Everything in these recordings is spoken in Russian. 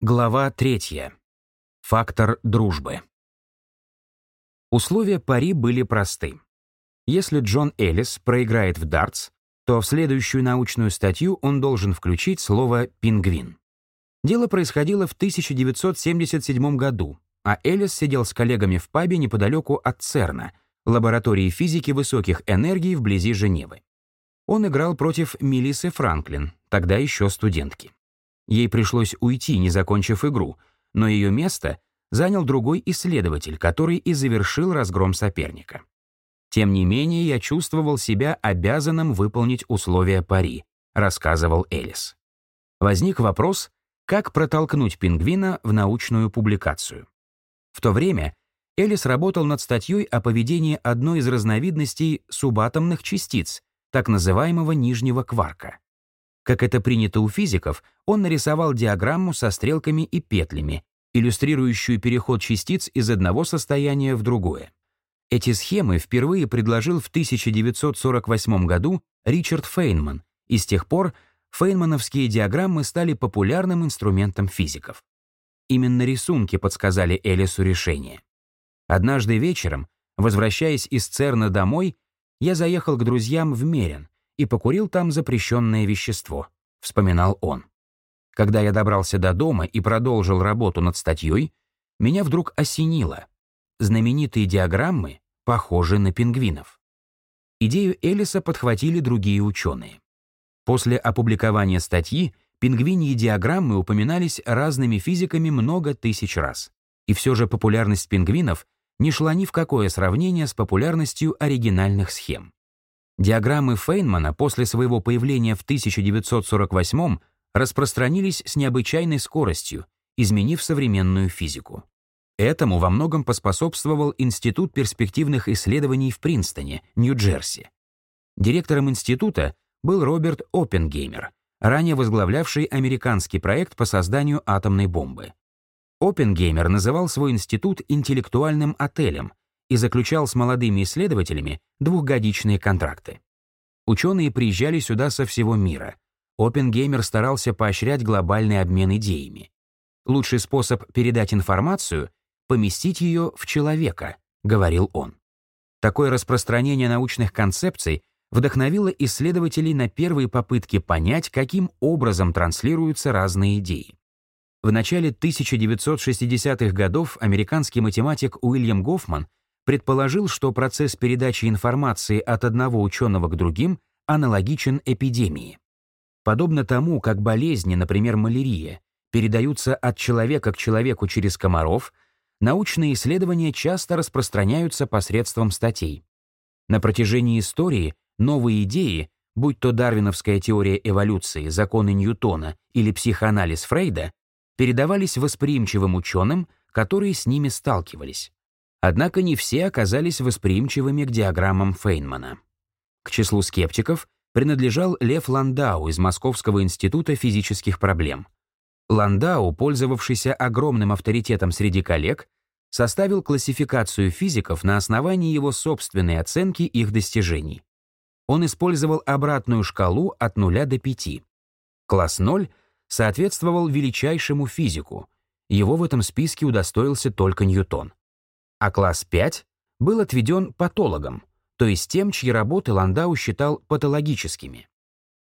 Глава третья. Фактор дружбы. Условия пари были просты. Если Джон Эллис проиграет в дартс, то в следующую научную статью он должен включить слово «пингвин». Дело происходило в 1977 году, а Эллис сидел с коллегами в пабе неподалеку от ЦЕРНа, лаборатории физики высоких энергий вблизи Женевы. Он играл против Мелиссы Франклин, тогда еще студентки. Ей пришлось уйти, не закончив игру, но ее место занял другой исследователь, который и завершил разгром соперника. Тем не менее, я чувствовал себя обязанным выполнить условия пари, рассказывал Элис. Возник вопрос, как протолкнуть пингвина в научную публикацию. В то время Элис работал над статьей о поведении одной из разновидностей субатомных частиц, так называемого нижнего кварка. Как это принято у физиков, он нарисовал диаграмму со стрелками и петлями, иллюстрирующую переход частиц из одного состояния в другое. Эти схемы впервые предложил в 1948 году Ричард Фейнман, и с тех пор фейнмановские диаграммы стали популярным инструментом физиков. Именно рисунки подсказали Элису решение. Однажды вечером, возвращаясь из ЦЕРНа домой, я заехал к друзьям в Мерен и покурил там запрещенное вещество, вспоминал он. Когда я добрался до дома и продолжил работу над статьей, меня вдруг осенило. Знаменитые диаграммы похожи на пингвинов. Идею Элиса подхватили другие ученые. После опубликования статьи пингвиньи диаграммы упоминались разными физиками много тысяч раз. И все же популярность пингвинов не шла ни в какое сравнение с популярностью оригинальных схем. Диаграммы Фейнмана после своего появления в 1948 распространились с необычайной скоростью, изменив современную физику. Этому во многом поспособствовал Институт перспективных исследований в Принстоне, Нью-Джерси. Директором института был Роберт Оппенгеймер, ранее возглавлявший американский проект по созданию атомной бомбы. Оппенгеймер называл свой институт интеллектуальным отелем и заключал с молодыми исследователями двухгодичные контракты. Ученые приезжали сюда со всего мира. Оппенгеймер старался поощрять глобальный обмен идеями. Лучший способ передать информацию — поместить ее в человека, говорил он. Такое распространение научных концепций вдохновило исследователей на первые попытки понять, каким образом транслируются разные идеи. В начале 1960-х годов американский математик Уильям Гофман предположил, что процесс передачи информации от одного ученого к другим аналогичен эпидемии. Подобно тому, как болезни, например, малярия, передаются от человека к человеку через комаров, научные исследования часто распространяются посредством статей. На протяжении истории новые идеи, будь то дарвиновская теория эволюции, законы Ньютона или психоанализ Фрейда, передавались восприимчивым ученым, которые с ними сталкивались. Однако не все оказались восприимчивыми к диаграммам Фейнмана. К числу скептиков принадлежал Лев Ландау из Московского института физических проблем. Ландау, пользовавшийся огромным авторитетом среди коллег, составил классификацию физиков на основании его собственной оценки их достижений. Он использовал обратную шкалу от 0 до 5. Класс 0 соответствовал величайшему физику. Его в этом списке удостоился только Ньютон а класс 5 был отведен патологам, то есть тем, чьи работы Ландау считал патологическими.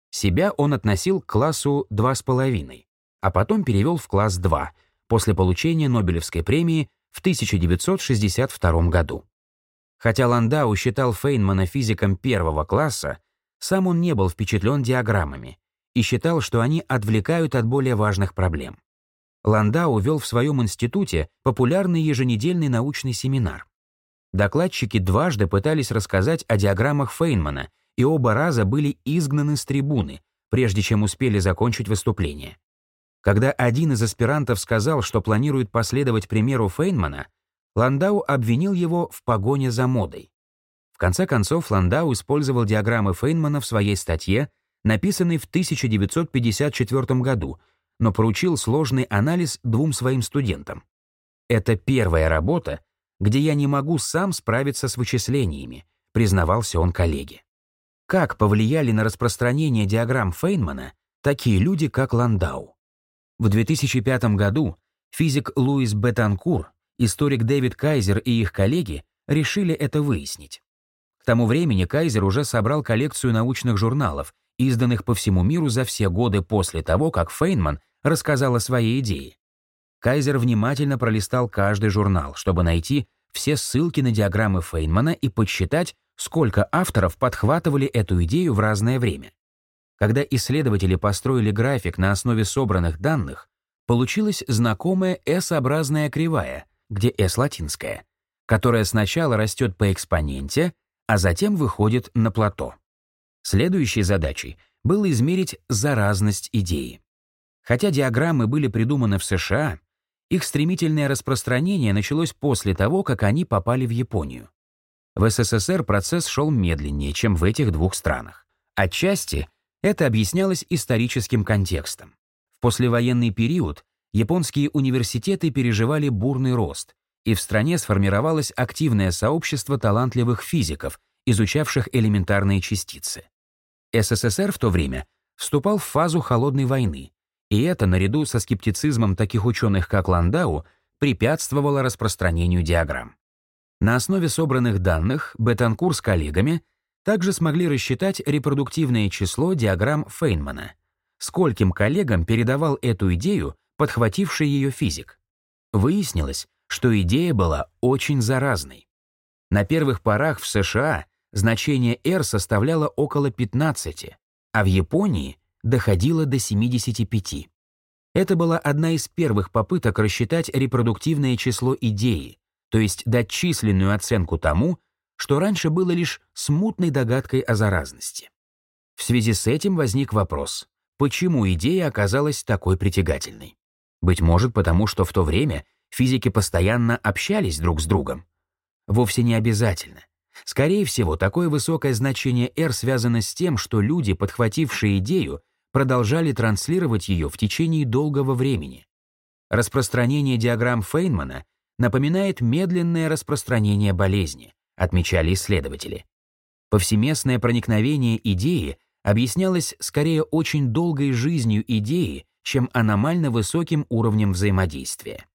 Себя он относил к классу 2,5, а потом перевел в класс 2 после получения Нобелевской премии в 1962 году. Хотя Ландау считал Фейнмана физиком первого класса, сам он не был впечатлен диаграммами и считал, что они отвлекают от более важных проблем. Ландау вел в своем институте популярный еженедельный научный семинар. Докладчики дважды пытались рассказать о диаграммах Фейнмана, и оба раза были изгнаны с трибуны, прежде чем успели закончить выступление. Когда один из аспирантов сказал, что планирует последовать примеру Фейнмана, Ландау обвинил его в погоне за модой. В конце концов, Ландау использовал диаграммы Фейнмана в своей статье, написанной в 1954 году, но поручил сложный анализ двум своим студентам. Это первая работа, где я не могу сам справиться с вычислениями, признавался он коллеге. Как повлияли на распространение диаграмм Фейнмана такие люди, как Ландау? В 2005 году физик Луис Бетанкур, историк Дэвид Кайзер и их коллеги решили это выяснить. К тому времени Кайзер уже собрал коллекцию научных журналов, изданных по всему миру за все годы после того, как Фейнман рассказал о своей идее. Кайзер внимательно пролистал каждый журнал, чтобы найти все ссылки на диаграммы Фейнмана и подсчитать, сколько авторов подхватывали эту идею в разное время. Когда исследователи построили график на основе собранных данных, получилась знакомая S-образная кривая, где S латинская, которая сначала растет по экспоненте, а затем выходит на плато. Следующей задачей было измерить заразность идеи. Хотя диаграммы были придуманы в США, их стремительное распространение началось после того, как они попали в Японию. В СССР процесс шел медленнее, чем в этих двух странах. Отчасти это объяснялось историческим контекстом. В послевоенный период японские университеты переживали бурный рост, и в стране сформировалось активное сообщество талантливых физиков, изучавших элементарные частицы. СССР в то время вступал в фазу холодной войны, и это, наряду со скептицизмом таких ученых, как Ландау, препятствовало распространению диаграмм. На основе собранных данных Бетанкур с коллегами также смогли рассчитать репродуктивное число диаграмм Фейнмана. Скольким коллегам передавал эту идею, подхвативший ее физик? Выяснилось, что идея была очень заразной. На первых порах в США значение R составляло около 15, а в Японии доходило до 75. Это была одна из первых попыток рассчитать репродуктивное число идеи, то есть дать численную оценку тому, что раньше было лишь смутной догадкой о заразности. В связи с этим возник вопрос, почему идея оказалась такой притягательной? Быть может, потому что в то время физики постоянно общались друг с другом. Вовсе не обязательно. Скорее всего, такое высокое значение R связано с тем, что люди, подхватившие идею, продолжали транслировать ее в течение долгого времени. Распространение диаграмм Фейнмана напоминает медленное распространение болезни, отмечали исследователи. Повсеместное проникновение идеи объяснялось скорее очень долгой жизнью идеи, чем аномально высоким уровнем взаимодействия.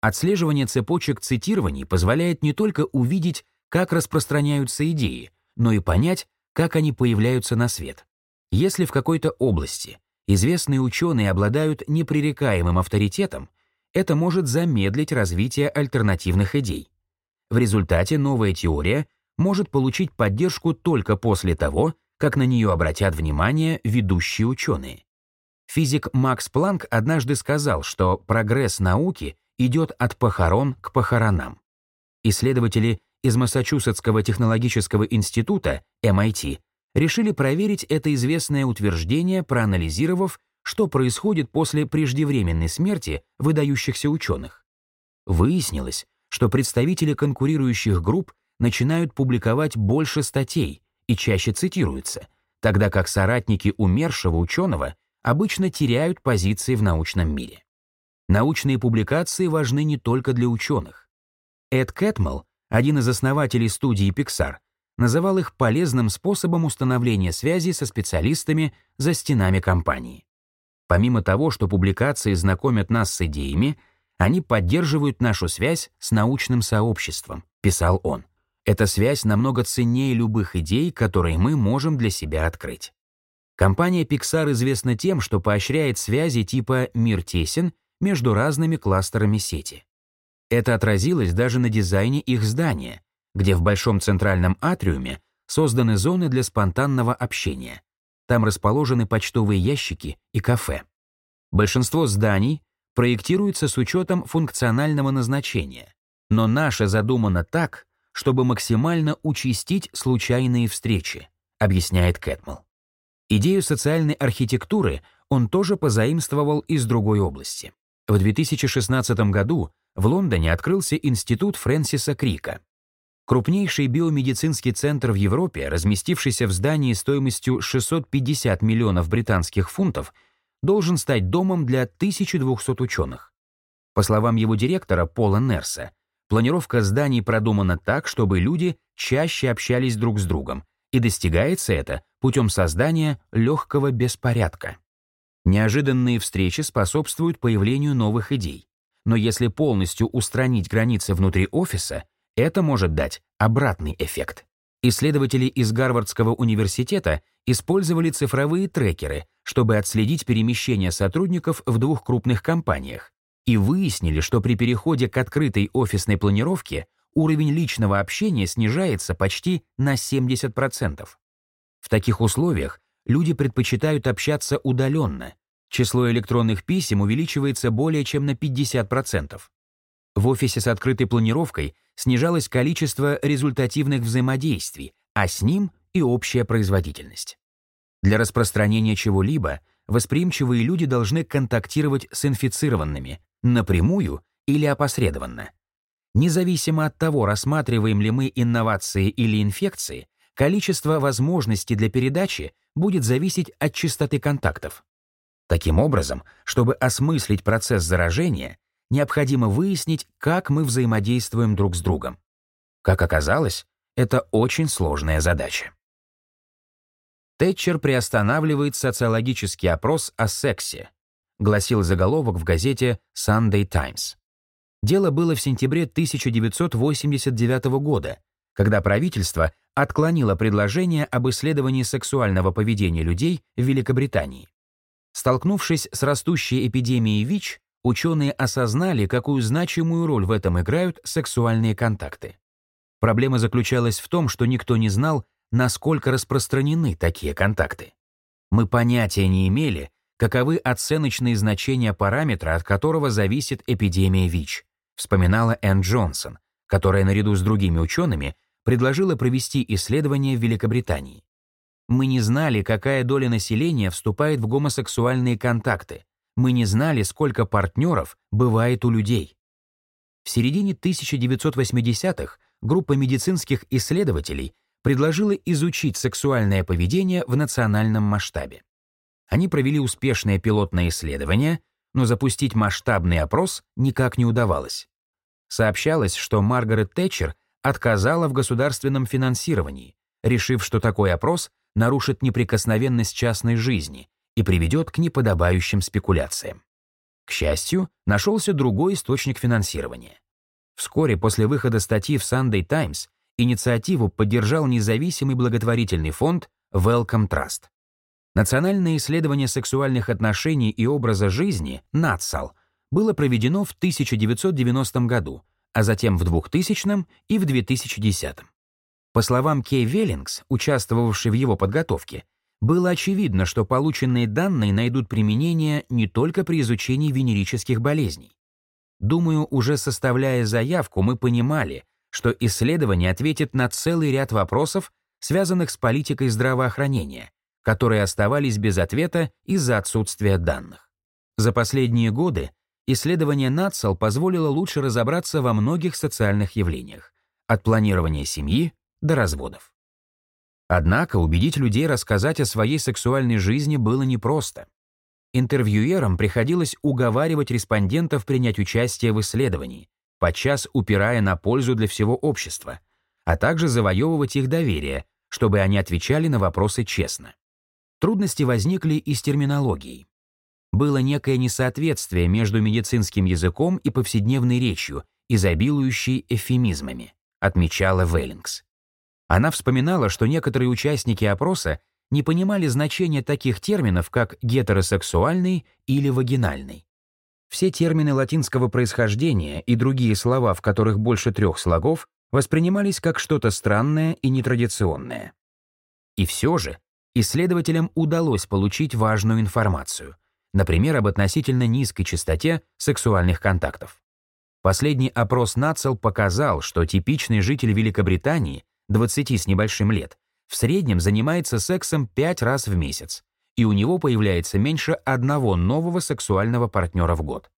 Отслеживание цепочек цитирований позволяет не только увидеть, как распространяются идеи, но и понять, как они появляются на свет. Если в какой-то области известные ученые обладают непререкаемым авторитетом, это может замедлить развитие альтернативных идей. В результате новая теория может получить поддержку только после того, как на нее обратят внимание ведущие ученые. Физик Макс Планк однажды сказал, что прогресс науки идет от похорон к похоронам. Исследователи из Массачусетского технологического института, MIT, решили проверить это известное утверждение, проанализировав что происходит после преждевременной смерти выдающихся ученых. Выяснилось, что представители конкурирующих групп начинают публиковать больше статей и чаще цитируются, тогда как соратники умершего ученого обычно теряют позиции в научном мире. Научные публикации важны не только для ученых. Эд Кэтмелл, один из основателей студии Pixar, называл их полезным способом установления связи со специалистами за стенами компании. Помимо того, что публикации знакомят нас с идеями, они поддерживают нашу связь с научным сообществом, писал он. Эта связь намного ценнее любых идей, которые мы можем для себя открыть. Компания Pixar известна тем, что поощряет связи типа «мир тесен» между разными кластерами сети. Это отразилось даже на дизайне их здания, где в большом центральном атриуме созданы зоны для спонтанного общения, там расположены почтовые ящики и кафе. Большинство зданий проектируется с учетом функционального назначения, но наше задумано так, чтобы максимально участить случайные встречи, объясняет Кэтмелл. Идею социальной архитектуры он тоже позаимствовал из другой области. В 2016 году в Лондоне открылся институт Фрэнсиса Крика, Крупнейший биомедицинский центр в Европе, разместившийся в здании стоимостью 650 миллионов британских фунтов, должен стать домом для 1200 ученых. По словам его директора Пола Нерса, планировка зданий продумана так, чтобы люди чаще общались друг с другом, и достигается это путем создания легкого беспорядка. Неожиданные встречи способствуют появлению новых идей. Но если полностью устранить границы внутри офиса, это может дать обратный эффект. Исследователи из Гарвардского университета использовали цифровые трекеры, чтобы отследить перемещение сотрудников в двух крупных компаниях, и выяснили, что при переходе к открытой офисной планировке уровень личного общения снижается почти на 70%. В таких условиях люди предпочитают общаться удаленно. Число электронных писем увеличивается более чем на 50%. В офисе с открытой планировкой снижалось количество результативных взаимодействий, а с ним и общая производительность. Для распространения чего-либо восприимчивые люди должны контактировать с инфицированными напрямую или опосредованно. Независимо от того, рассматриваем ли мы инновации или инфекции, количество возможностей для передачи будет зависеть от частоты контактов. Таким образом, чтобы осмыслить процесс заражения, необходимо выяснить, как мы взаимодействуем друг с другом. Как оказалось, это очень сложная задача. Тэтчер приостанавливает социологический опрос о сексе, гласил заголовок в газете Sunday Times. Дело было в сентябре 1989 года, когда правительство отклонило предложение об исследовании сексуального поведения людей в Великобритании. Столкнувшись с растущей эпидемией ВИЧ, ученые осознали, какую значимую роль в этом играют сексуальные контакты. Проблема заключалась в том, что никто не знал, насколько распространены такие контакты. Мы понятия не имели, каковы оценочные значения параметра, от которого зависит эпидемия ВИЧ, вспоминала Энн Джонсон, которая наряду с другими учеными предложила провести исследование в Великобритании. Мы не знали, какая доля населения вступает в гомосексуальные контакты. Мы не знали, сколько партнеров бывает у людей. В середине 1980-х группа медицинских исследователей предложила изучить сексуальное поведение в национальном масштабе. Они провели успешное пилотное исследование, но запустить масштабный опрос никак не удавалось. Сообщалось, что Маргарет Тэтчер отказала в государственном финансировании, решив, что такой опрос нарушит неприкосновенность частной жизни и приведет к неподобающим спекуляциям. К счастью, нашелся другой источник финансирования. Вскоре после выхода статьи в Sunday Times инициативу поддержал независимый благотворительный фонд Welcome Trust. Национальное исследование сексуальных отношений и образа жизни, НАЦАЛ, было проведено в 1990 году, а затем в 2000 и в 2010. По словам Кей Веллингс, участвовавшей в его подготовке, было очевидно, что полученные данные найдут применение не только при изучении венерических болезней. Думаю, уже составляя заявку, мы понимали, что исследование ответит на целый ряд вопросов, связанных с политикой здравоохранения, которые оставались без ответа из-за отсутствия данных. За последние годы исследование НАЦАЛ позволило лучше разобраться во многих социальных явлениях, от планирования семьи до разводов. Однако убедить людей рассказать о своей сексуальной жизни было непросто. Интервьюерам приходилось уговаривать респондентов принять участие в исследовании, подчас упирая на пользу для всего общества, а также завоевывать их доверие, чтобы они отвечали на вопросы честно. Трудности возникли и с терминологией. Было некое несоответствие между медицинским языком и повседневной речью, изобилующей эвфемизмами, отмечала Веллингс. Она вспоминала, что некоторые участники опроса не понимали значения таких терминов, как гетеросексуальный или вагинальный. Все термины латинского происхождения и другие слова, в которых больше трех слогов, воспринимались как что-то странное и нетрадиционное. И все же исследователям удалось получить важную информацию, например, об относительно низкой частоте сексуальных контактов. Последний опрос НАЦЕЛ показал, что типичный житель Великобритании, 20 с небольшим лет, в среднем занимается сексом 5 раз в месяц, и у него появляется меньше одного нового сексуального партнера в год.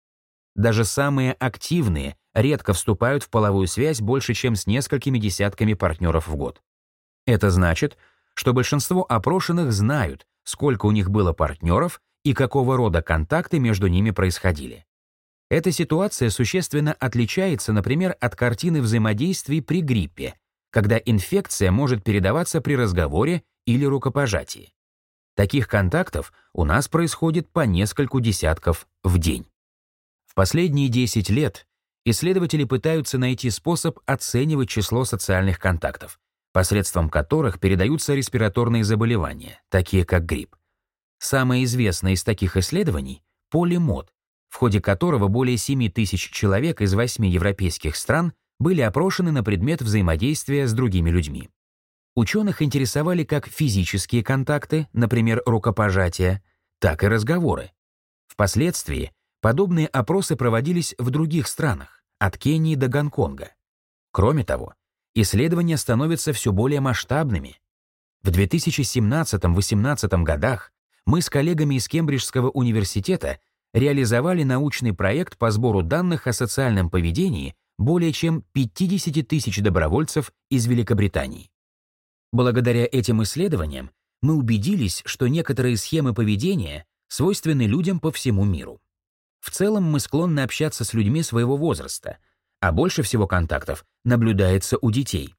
Даже самые активные редко вступают в половую связь больше, чем с несколькими десятками партнеров в год. Это значит, что большинство опрошенных знают, сколько у них было партнеров и какого рода контакты между ними происходили. Эта ситуация существенно отличается, например, от картины взаимодействий при гриппе, когда инфекция может передаваться при разговоре или рукопожатии. Таких контактов у нас происходит по нескольку десятков в день. В последние 10 лет исследователи пытаются найти способ оценивать число социальных контактов, посредством которых передаются респираторные заболевания, такие как грипп. Самое известное из таких исследований — полимод, в ходе которого более 7 тысяч человек из 8 европейских стран были опрошены на предмет взаимодействия с другими людьми. Ученых интересовали как физические контакты, например, рукопожатия, так и разговоры. Впоследствии подобные опросы проводились в других странах, от Кении до Гонконга. Кроме того, исследования становятся все более масштабными. В 2017-18 годах мы с коллегами из Кембриджского университета реализовали научный проект по сбору данных о социальном поведении более чем 50 тысяч добровольцев из Великобритании. Благодаря этим исследованиям мы убедились, что некоторые схемы поведения свойственны людям по всему миру. В целом мы склонны общаться с людьми своего возраста, а больше всего контактов наблюдается у детей.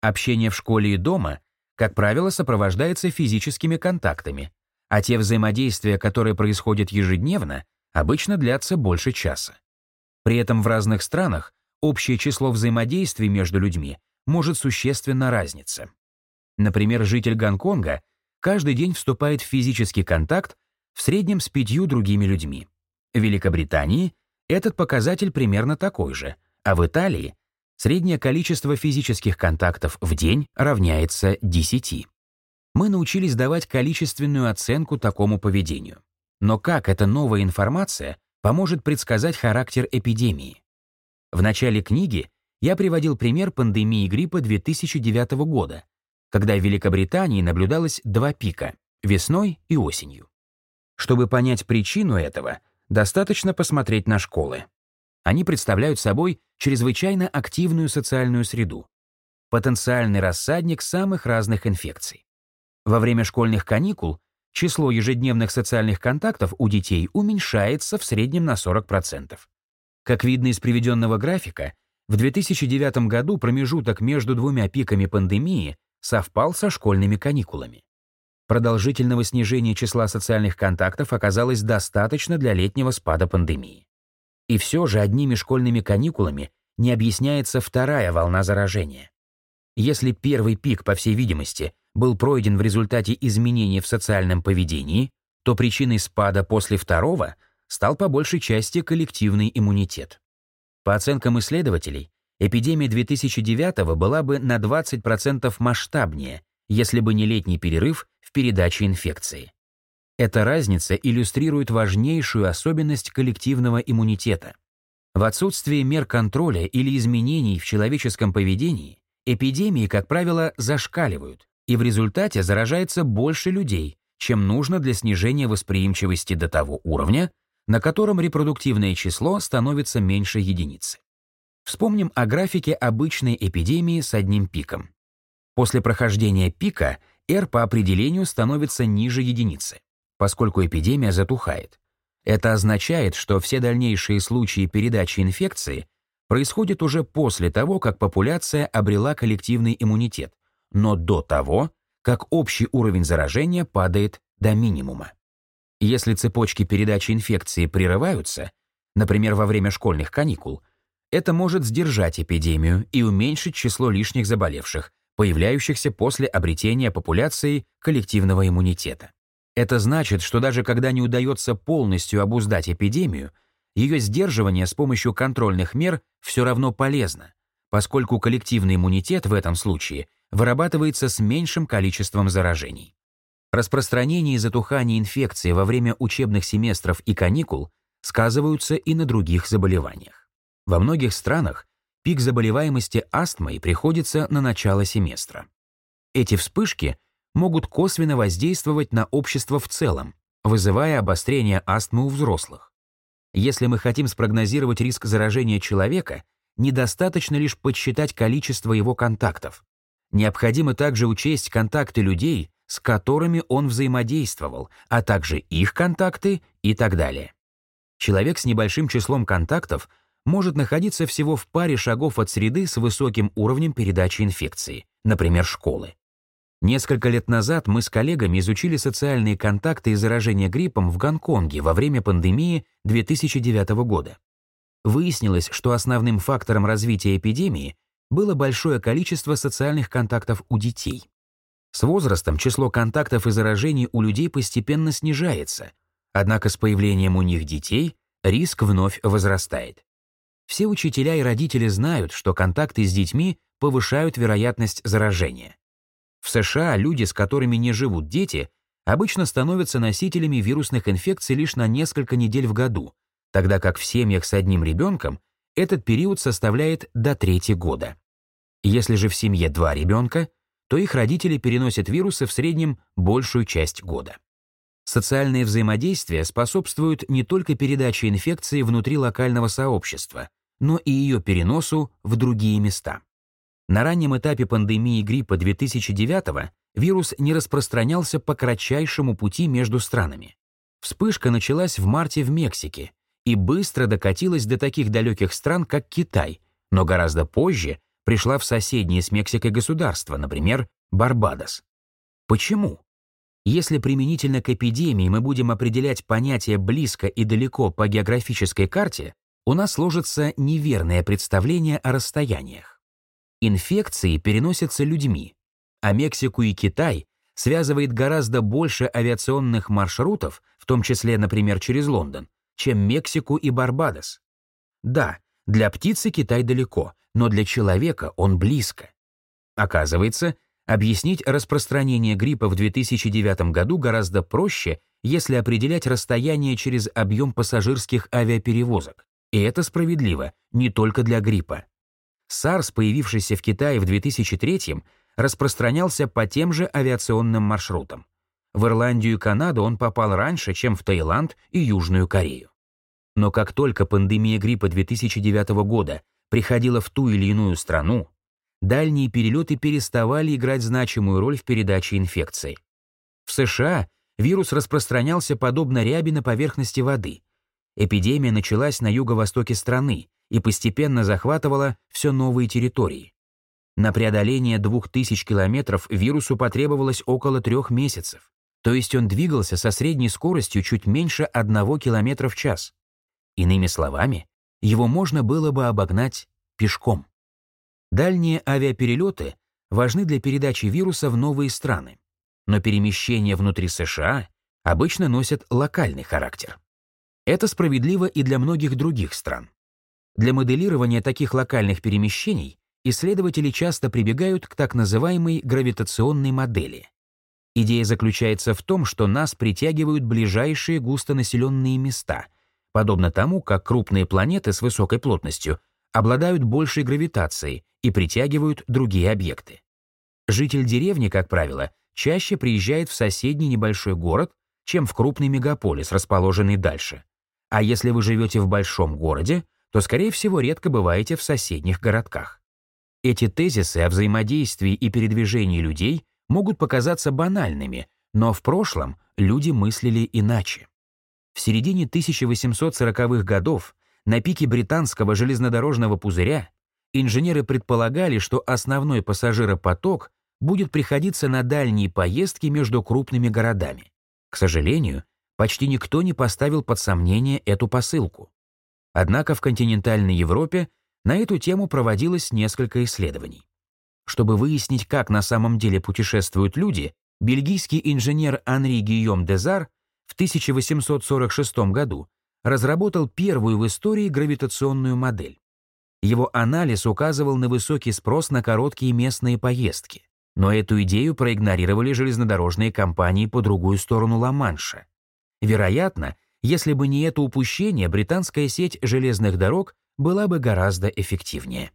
Общение в школе и дома, как правило, сопровождается физическими контактами, а те взаимодействия, которые происходят ежедневно, обычно длятся больше часа. При этом в разных странах общее число взаимодействий между людьми может существенно разниться. Например, житель Гонконга каждый день вступает в физический контакт в среднем с пятью другими людьми. В Великобритании этот показатель примерно такой же, а в Италии среднее количество физических контактов в день равняется 10 мы научились давать количественную оценку такому поведению. Но как эта новая информация поможет предсказать характер эпидемии? В начале книги я приводил пример пандемии гриппа 2009 года, когда в Великобритании наблюдалось два пика — весной и осенью. Чтобы понять причину этого, достаточно посмотреть на школы. Они представляют собой чрезвычайно активную социальную среду, потенциальный рассадник самых разных инфекций. Во время школьных каникул число ежедневных социальных контактов у детей уменьшается в среднем на 40%. Как видно из приведенного графика, в 2009 году промежуток между двумя пиками пандемии совпал со школьными каникулами. Продолжительного снижения числа социальных контактов оказалось достаточно для летнего спада пандемии. И все же одними школьными каникулами не объясняется вторая волна заражения. Если первый пик, по всей видимости, был пройден в результате изменений в социальном поведении, то причиной спада после второго стал по большей части коллективный иммунитет. По оценкам исследователей, эпидемия 2009 была бы на 20% масштабнее, если бы не летний перерыв в передаче инфекции. Эта разница иллюстрирует важнейшую особенность коллективного иммунитета. В отсутствие мер контроля или изменений в человеческом поведении эпидемии, как правило, зашкаливают, и в результате заражается больше людей, чем нужно для снижения восприимчивости до того уровня, на котором репродуктивное число становится меньше единицы. Вспомним о графике обычной эпидемии с одним пиком. После прохождения пика R по определению становится ниже единицы, поскольку эпидемия затухает. Это означает, что все дальнейшие случаи передачи инфекции происходят уже после того, как популяция обрела коллективный иммунитет, но до того, как общий уровень заражения падает до минимума. Если цепочки передачи инфекции прерываются, например, во время школьных каникул, это может сдержать эпидемию и уменьшить число лишних заболевших, появляющихся после обретения популяции коллективного иммунитета. Это значит, что даже когда не удается полностью обуздать эпидемию, ее сдерживание с помощью контрольных мер все равно полезно, поскольку коллективный иммунитет в этом случае вырабатывается с меньшим количеством заражений. Распространение и затухание инфекции во время учебных семестров и каникул сказываются и на других заболеваниях. Во многих странах пик заболеваемости астмой приходится на начало семестра. Эти вспышки могут косвенно воздействовать на общество в целом, вызывая обострение астмы у взрослых. Если мы хотим спрогнозировать риск заражения человека, недостаточно лишь подсчитать количество его контактов. Необходимо также учесть контакты людей, с которыми он взаимодействовал, а также их контакты и так далее. Человек с небольшим числом контактов может находиться всего в паре шагов от среды с высоким уровнем передачи инфекции, например, школы. Несколько лет назад мы с коллегами изучили социальные контакты и заражение гриппом в Гонконге во время пандемии 2009 года. Выяснилось, что основным фактором развития эпидемии было большое количество социальных контактов у детей. С возрастом число контактов и заражений у людей постепенно снижается, однако с появлением у них детей риск вновь возрастает. Все учителя и родители знают, что контакты с детьми повышают вероятность заражения. В США люди, с которыми не живут дети, обычно становятся носителями вирусных инфекций лишь на несколько недель в году, тогда как в семьях с одним ребенком этот период составляет до трети года. Если же в семье два ребенка, то их родители переносят вирусы в среднем большую часть года. Социальные взаимодействия способствуют не только передаче инфекции внутри локального сообщества, но и ее переносу в другие места. На раннем этапе пандемии гриппа 2009 вирус не распространялся по кратчайшему пути между странами. Вспышка началась в марте в Мексике и быстро докатилась до таких далеких стран, как Китай, но гораздо позже пришла в соседние с Мексикой государства, например, Барбадос. Почему? Если применительно к эпидемии мы будем определять понятие «близко» и «далеко» по географической карте, у нас сложится неверное представление о расстояниях. Инфекции переносятся людьми, а Мексику и Китай связывает гораздо больше авиационных маршрутов, в том числе, например, через Лондон, чем Мексику и Барбадос. Да, для птицы Китай далеко, но для человека он близко. Оказывается, объяснить распространение гриппа в 2009 году гораздо проще, если определять расстояние через объем пассажирских авиаперевозок. И это справедливо не только для гриппа. SARS, появившийся в Китае в 2003 распространялся по тем же авиационным маршрутам. В Ирландию и Канаду он попал раньше, чем в Таиланд и Южную Корею. Но как только пандемия гриппа 2009 года приходила в ту или иную страну, дальние перелеты переставали играть значимую роль в передаче инфекции. В США вирус распространялся подобно ряби на поверхности воды. Эпидемия началась на юго-востоке страны, и постепенно захватывала все новые территории. На преодоление 2000 километров вирусу потребовалось около трех месяцев, то есть он двигался со средней скоростью чуть меньше 1 километра в час. Иными словами, его можно было бы обогнать пешком. Дальние авиаперелеты важны для передачи вируса в новые страны, но перемещения внутри США обычно носят локальный характер. Это справедливо и для многих других стран. Для моделирования таких локальных перемещений исследователи часто прибегают к так называемой гравитационной модели. Идея заключается в том, что нас притягивают ближайшие густонаселенные места, подобно тому, как крупные планеты с высокой плотностью обладают большей гравитацией и притягивают другие объекты. Житель деревни, как правило, чаще приезжает в соседний небольшой город, чем в крупный мегаполис, расположенный дальше. А если вы живете в большом городе, то, скорее всего, редко бываете в соседних городках. Эти тезисы о взаимодействии и передвижении людей могут показаться банальными, но в прошлом люди мыслили иначе. В середине 1840-х годов на пике британского железнодорожного пузыря инженеры предполагали, что основной пассажиропоток будет приходиться на дальние поездки между крупными городами. К сожалению, почти никто не поставил под сомнение эту посылку. Однако в континентальной Европе на эту тему проводилось несколько исследований. Чтобы выяснить, как на самом деле путешествуют люди, бельгийский инженер Анри Гийом Дезар в 1846 году разработал первую в истории гравитационную модель. Его анализ указывал на высокий спрос на короткие местные поездки, но эту идею проигнорировали железнодорожные компании по другую сторону Ла-Манша. Вероятно, если бы не это упущение, британская сеть железных дорог была бы гораздо эффективнее.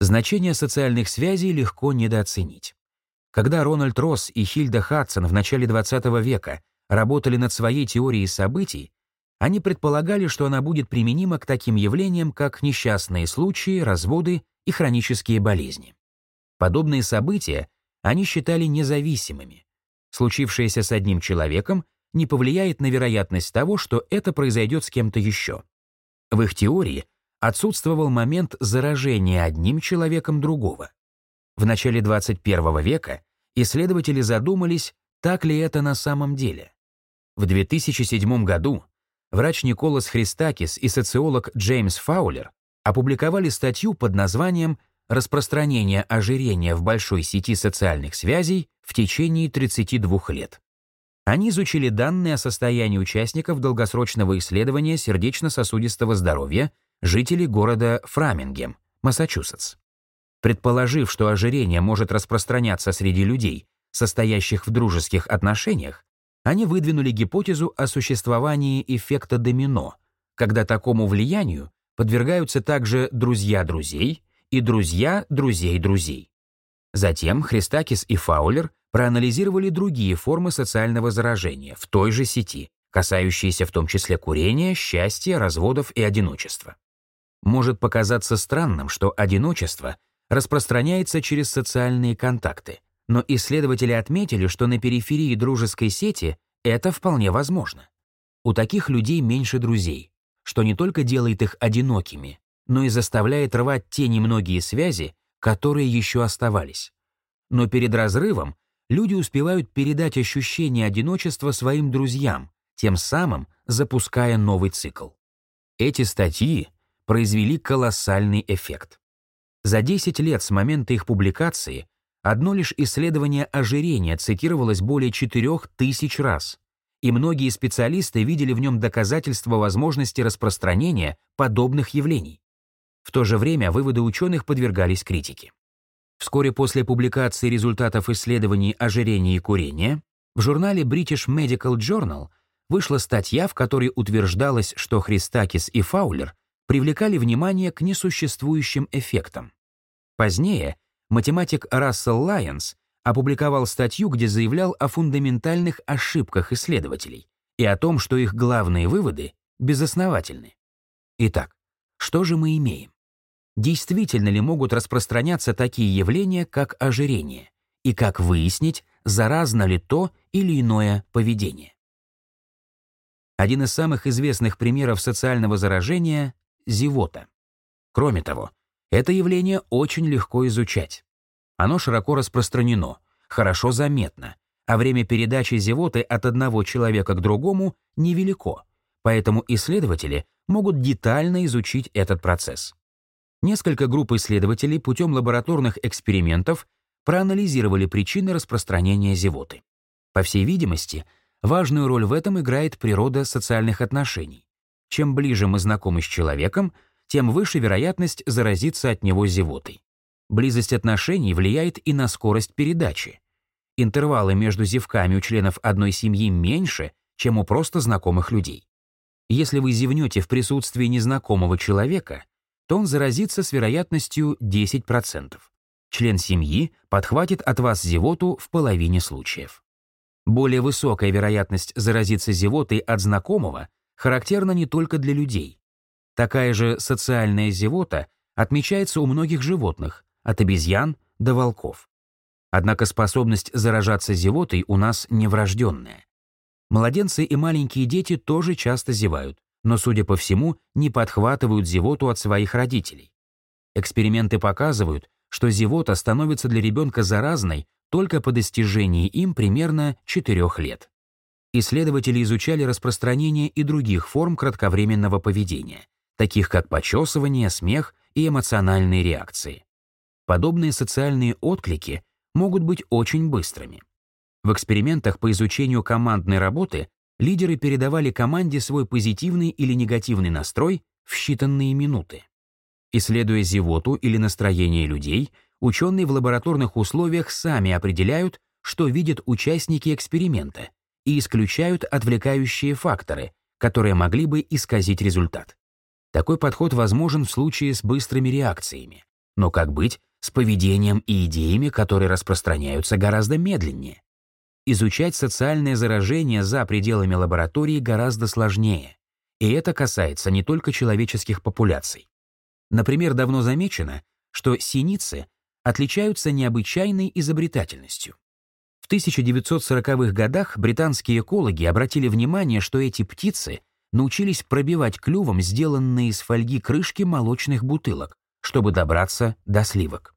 Значение социальных связей легко недооценить. Когда Рональд Росс и Хильда Хадсон в начале XX века работали над своей теорией событий, они предполагали, что она будет применима к таким явлениям, как несчастные случаи, разводы и хронические болезни. Подобные события они считали независимыми. Случившееся с одним человеком не повлияет на вероятность того, что это произойдет с кем-то еще. В их теории отсутствовал момент заражения одним человеком другого. В начале 21 века исследователи задумались, так ли это на самом деле. В 2007 году врач Николас Христакис и социолог Джеймс Фаулер опубликовали статью под названием «Распространение ожирения в большой сети социальных связей в течение 32 лет». Они изучили данные о состоянии участников долгосрочного исследования сердечно-сосудистого здоровья жителей города Фрамингем, Массачусетс. Предположив, что ожирение может распространяться среди людей, состоящих в дружеских отношениях, они выдвинули гипотезу о существовании эффекта домино, когда такому влиянию подвергаются также друзья друзей и друзья друзей друзей. Затем Христакис и Фаулер проанализировали другие формы социального заражения в той же сети, касающиеся в том числе курения, счастья, разводов и одиночества. Может показаться странным, что одиночество распространяется через социальные контакты, но исследователи отметили, что на периферии дружеской сети это вполне возможно. У таких людей меньше друзей, что не только делает их одинокими, но и заставляет рвать те немногие связи, которые еще оставались. Но перед разрывом люди успевают передать ощущение одиночества своим друзьям, тем самым запуская новый цикл. Эти статьи произвели колоссальный эффект. За 10 лет с момента их публикации одно лишь исследование ожирения цитировалось более 4000 раз, и многие специалисты видели в нем доказательства возможности распространения подобных явлений. В то же время выводы ученых подвергались критике. Вскоре после публикации результатов исследований ожирения и курения в журнале British Medical Journal вышла статья, в которой утверждалось, что Христакис и Фаулер привлекали внимание к несуществующим эффектам. Позднее математик Рассел Лайонс опубликовал статью, где заявлял о фундаментальных ошибках исследователей и о том, что их главные выводы безосновательны. Итак, что же мы имеем? Действительно ли могут распространяться такие явления, как ожирение? И как выяснить, заразно ли то или иное поведение? Один из самых известных примеров социального заражения — зевота. Кроме того, это явление очень легко изучать. Оно широко распространено, хорошо заметно, а время передачи зевоты от одного человека к другому невелико, поэтому исследователи могут детально изучить этот процесс. Несколько групп исследователей путем лабораторных экспериментов проанализировали причины распространения зевоты. По всей видимости, важную роль в этом играет природа социальных отношений. Чем ближе мы знакомы с человеком, тем выше вероятность заразиться от него зевотой. Близость отношений влияет и на скорость передачи. Интервалы между зевками у членов одной семьи меньше, чем у просто знакомых людей. Если вы зевнете в присутствии незнакомого человека, то он заразится с вероятностью 10%. Член семьи подхватит от вас зевоту в половине случаев. Более высокая вероятность заразиться зевотой от знакомого характерна не только для людей. Такая же социальная зевота отмечается у многих животных, от обезьян до волков. Однако способность заражаться зевотой у нас неврожденная. Младенцы и маленькие дети тоже часто зевают, но, судя по всему, не подхватывают зевоту от своих родителей. Эксперименты показывают, что зевота становится для ребенка заразной только по достижении им примерно 4 лет. Исследователи изучали распространение и других форм кратковременного поведения, таких как почесывание, смех и эмоциональные реакции. Подобные социальные отклики могут быть очень быстрыми. В экспериментах по изучению командной работы лидеры передавали команде свой позитивный или негативный настрой в считанные минуты. Исследуя зевоту или настроение людей, ученые в лабораторных условиях сами определяют, что видят участники эксперимента, и исключают отвлекающие факторы, которые могли бы исказить результат. Такой подход возможен в случае с быстрыми реакциями. Но как быть с поведением и идеями, которые распространяются гораздо медленнее? Изучать социальное заражение за пределами лаборатории гораздо сложнее. И это касается не только человеческих популяций. Например, давно замечено, что синицы отличаются необычайной изобретательностью. В 1940-х годах британские экологи обратили внимание, что эти птицы научились пробивать клювом сделанные из фольги крышки молочных бутылок, чтобы добраться до сливок.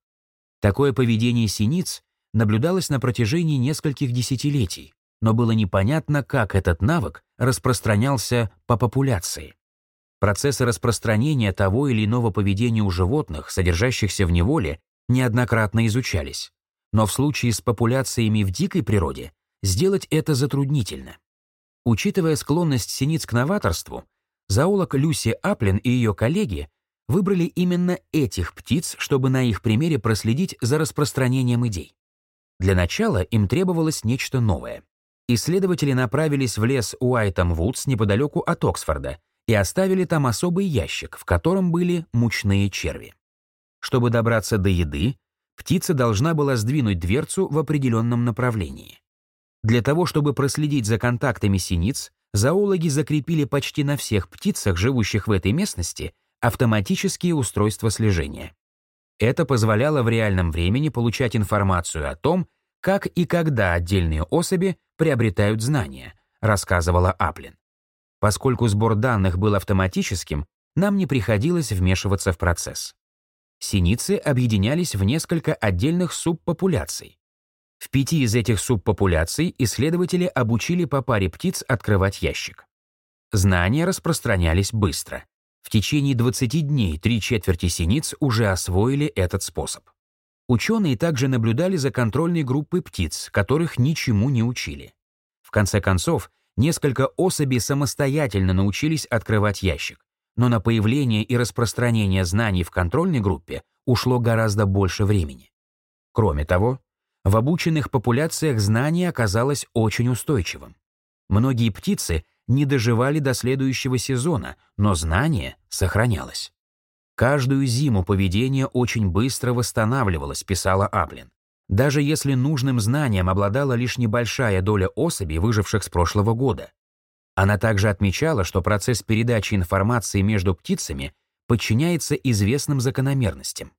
Такое поведение синиц наблюдалось на протяжении нескольких десятилетий, но было непонятно, как этот навык распространялся по популяции. Процессы распространения того или иного поведения у животных, содержащихся в неволе, неоднократно изучались. Но в случае с популяциями в дикой природе сделать это затруднительно. Учитывая склонность синиц к новаторству, зоолог Люси Аплин и ее коллеги выбрали именно этих птиц, чтобы на их примере проследить за распространением идей. Для начала им требовалось нечто новое. Исследователи направились в лес Уайтом-Вудс неподалеку от Оксфорда и оставили там особый ящик, в котором были мучные черви. Чтобы добраться до еды, птица должна была сдвинуть дверцу в определенном направлении. Для того, чтобы проследить за контактами синиц, зоологи закрепили почти на всех птицах, живущих в этой местности, автоматические устройства слежения. Это позволяло в реальном времени получать информацию о том, как и когда отдельные особи приобретают знания, рассказывала Аплин. Поскольку сбор данных был автоматическим, нам не приходилось вмешиваться в процесс. Синицы объединялись в несколько отдельных субпопуляций. В пяти из этих субпопуляций исследователи обучили по паре птиц открывать ящик. Знания распространялись быстро. В течение 20 дней три четверти синиц уже освоили этот способ. Ученые также наблюдали за контрольной группой птиц, которых ничему не учили. В конце концов, несколько особей самостоятельно научились открывать ящик, но на появление и распространение знаний в контрольной группе ушло гораздо больше времени. Кроме того, в обученных популяциях знание оказалось очень устойчивым. Многие птицы не доживали до следующего сезона, но знание сохранялось. Каждую зиму поведение очень быстро восстанавливалось, писала Аблин. Даже если нужным знанием обладала лишь небольшая доля особей, выживших с прошлого года. Она также отмечала, что процесс передачи информации между птицами подчиняется известным закономерностям.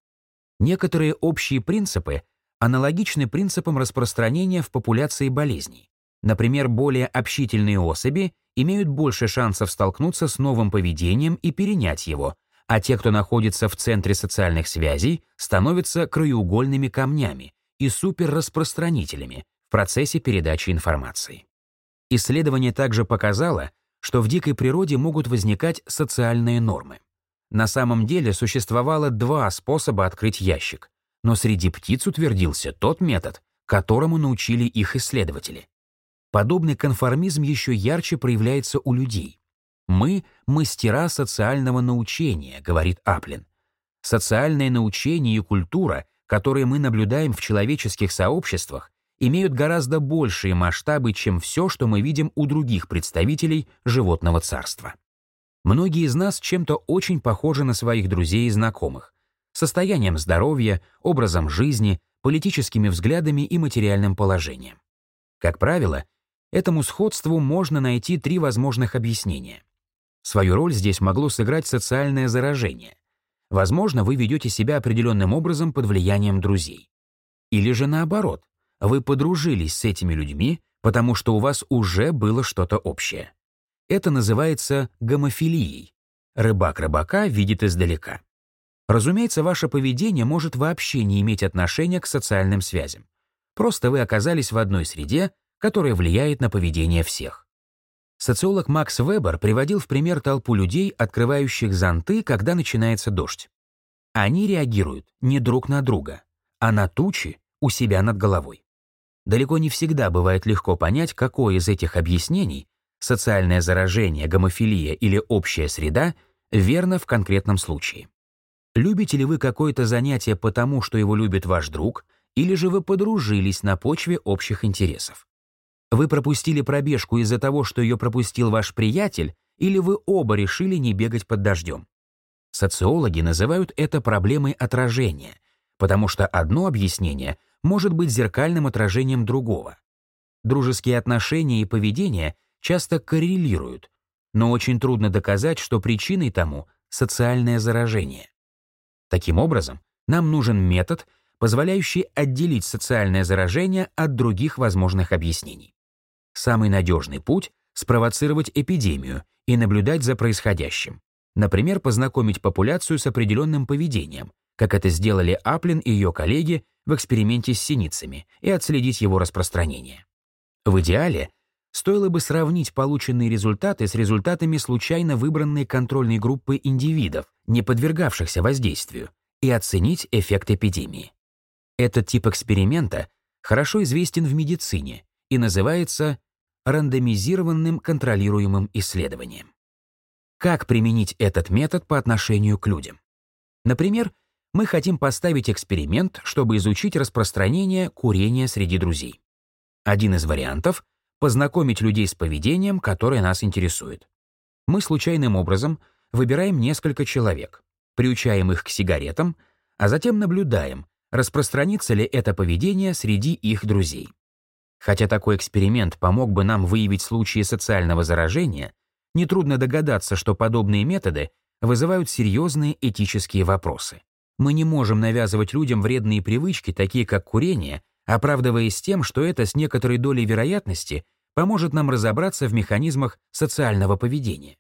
Некоторые общие принципы аналогичны принципам распространения в популяции болезней. Например, более общительные особи имеют больше шансов столкнуться с новым поведением и перенять его, а те, кто находится в центре социальных связей, становятся краеугольными камнями и суперраспространителями в процессе передачи информации. Исследование также показало, что в дикой природе могут возникать социальные нормы. На самом деле существовало два способа открыть ящик, но среди птиц утвердился тот метод, которому научили их исследователи. Подобный конформизм еще ярче проявляется у людей. «Мы — мастера социального научения», — говорит Аплин. Социальное научение и культура, которые мы наблюдаем в человеческих сообществах, имеют гораздо большие масштабы, чем все, что мы видим у других представителей животного царства. Многие из нас чем-то очень похожи на своих друзей и знакомых. Состоянием здоровья, образом жизни, политическими взглядами и материальным положением. Как правило, Этому сходству можно найти три возможных объяснения. Свою роль здесь могло сыграть социальное заражение. Возможно, вы ведете себя определенным образом под влиянием друзей. Или же наоборот, вы подружились с этими людьми, потому что у вас уже было что-то общее. Это называется гомофилией. Рыбак рыбака видит издалека. Разумеется, ваше поведение может вообще не иметь отношения к социальным связям. Просто вы оказались в одной среде, которое влияет на поведение всех. Социолог Макс Вебер приводил в пример толпу людей, открывающих зонты, когда начинается дождь. Они реагируют не друг на друга, а на тучи у себя над головой. Далеко не всегда бывает легко понять, какое из этих объяснений — социальное заражение, гомофилия или общая среда — верно в конкретном случае. Любите ли вы какое-то занятие потому, что его любит ваш друг, или же вы подружились на почве общих интересов? Вы пропустили пробежку из-за того, что ее пропустил ваш приятель, или вы оба решили не бегать под дождем? Социологи называют это проблемой отражения, потому что одно объяснение может быть зеркальным отражением другого. Дружеские отношения и поведение часто коррелируют, но очень трудно доказать, что причиной тому социальное заражение. Таким образом, нам нужен метод, позволяющий отделить социальное заражение от других возможных объяснений. Самый надежный путь — спровоцировать эпидемию и наблюдать за происходящим. Например, познакомить популяцию с определенным поведением, как это сделали Аплин и ее коллеги в эксперименте с синицами, и отследить его распространение. В идеале стоило бы сравнить полученные результаты с результатами случайно выбранной контрольной группы индивидов, не подвергавшихся воздействию, и оценить эффект эпидемии. Этот тип эксперимента хорошо известен в медицине и называется рандомизированным контролируемым исследованием. Как применить этот метод по отношению к людям? Например, мы хотим поставить эксперимент, чтобы изучить распространение курения среди друзей. Один из вариантов — познакомить людей с поведением, которое нас интересует. Мы случайным образом выбираем несколько человек, приучаем их к сигаретам, а затем наблюдаем, распространится ли это поведение среди их друзей. Хотя такой эксперимент помог бы нам выявить случаи социального заражения, нетрудно догадаться, что подобные методы вызывают серьезные этические вопросы. Мы не можем навязывать людям вредные привычки, такие как курение, оправдываясь тем, что это с некоторой долей вероятности поможет нам разобраться в механизмах социального поведения.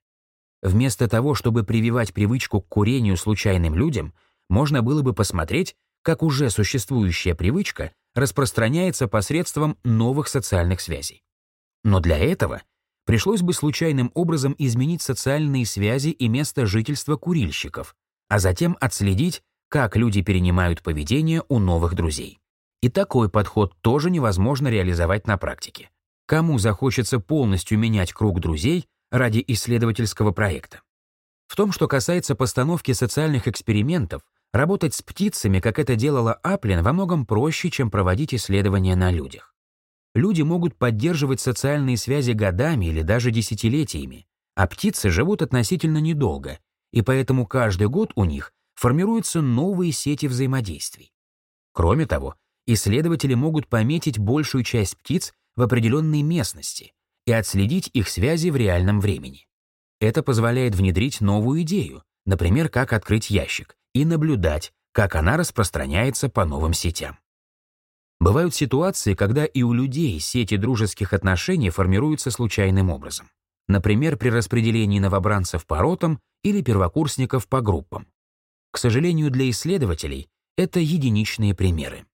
Вместо того, чтобы прививать привычку к курению случайным людям, можно было бы посмотреть, как уже существующая привычка распространяется посредством новых социальных связей. Но для этого пришлось бы случайным образом изменить социальные связи и место жительства курильщиков, а затем отследить, как люди перенимают поведение у новых друзей. И такой подход тоже невозможно реализовать на практике. Кому захочется полностью менять круг друзей ради исследовательского проекта? В том, что касается постановки социальных экспериментов, работать с птицами, как это делала Аплин, во многом проще, чем проводить исследования на людях. Люди могут поддерживать социальные связи годами или даже десятилетиями, а птицы живут относительно недолго, и поэтому каждый год у них формируются новые сети взаимодействий. Кроме того, исследователи могут пометить большую часть птиц в определенной местности и отследить их связи в реальном времени. Это позволяет внедрить новую идею, например, как открыть ящик, и наблюдать, как она распространяется по новым сетям. Бывают ситуации, когда и у людей сети дружеских отношений формируются случайным образом. Например, при распределении новобранцев по ротам или первокурсников по группам. К сожалению, для исследователей это единичные примеры.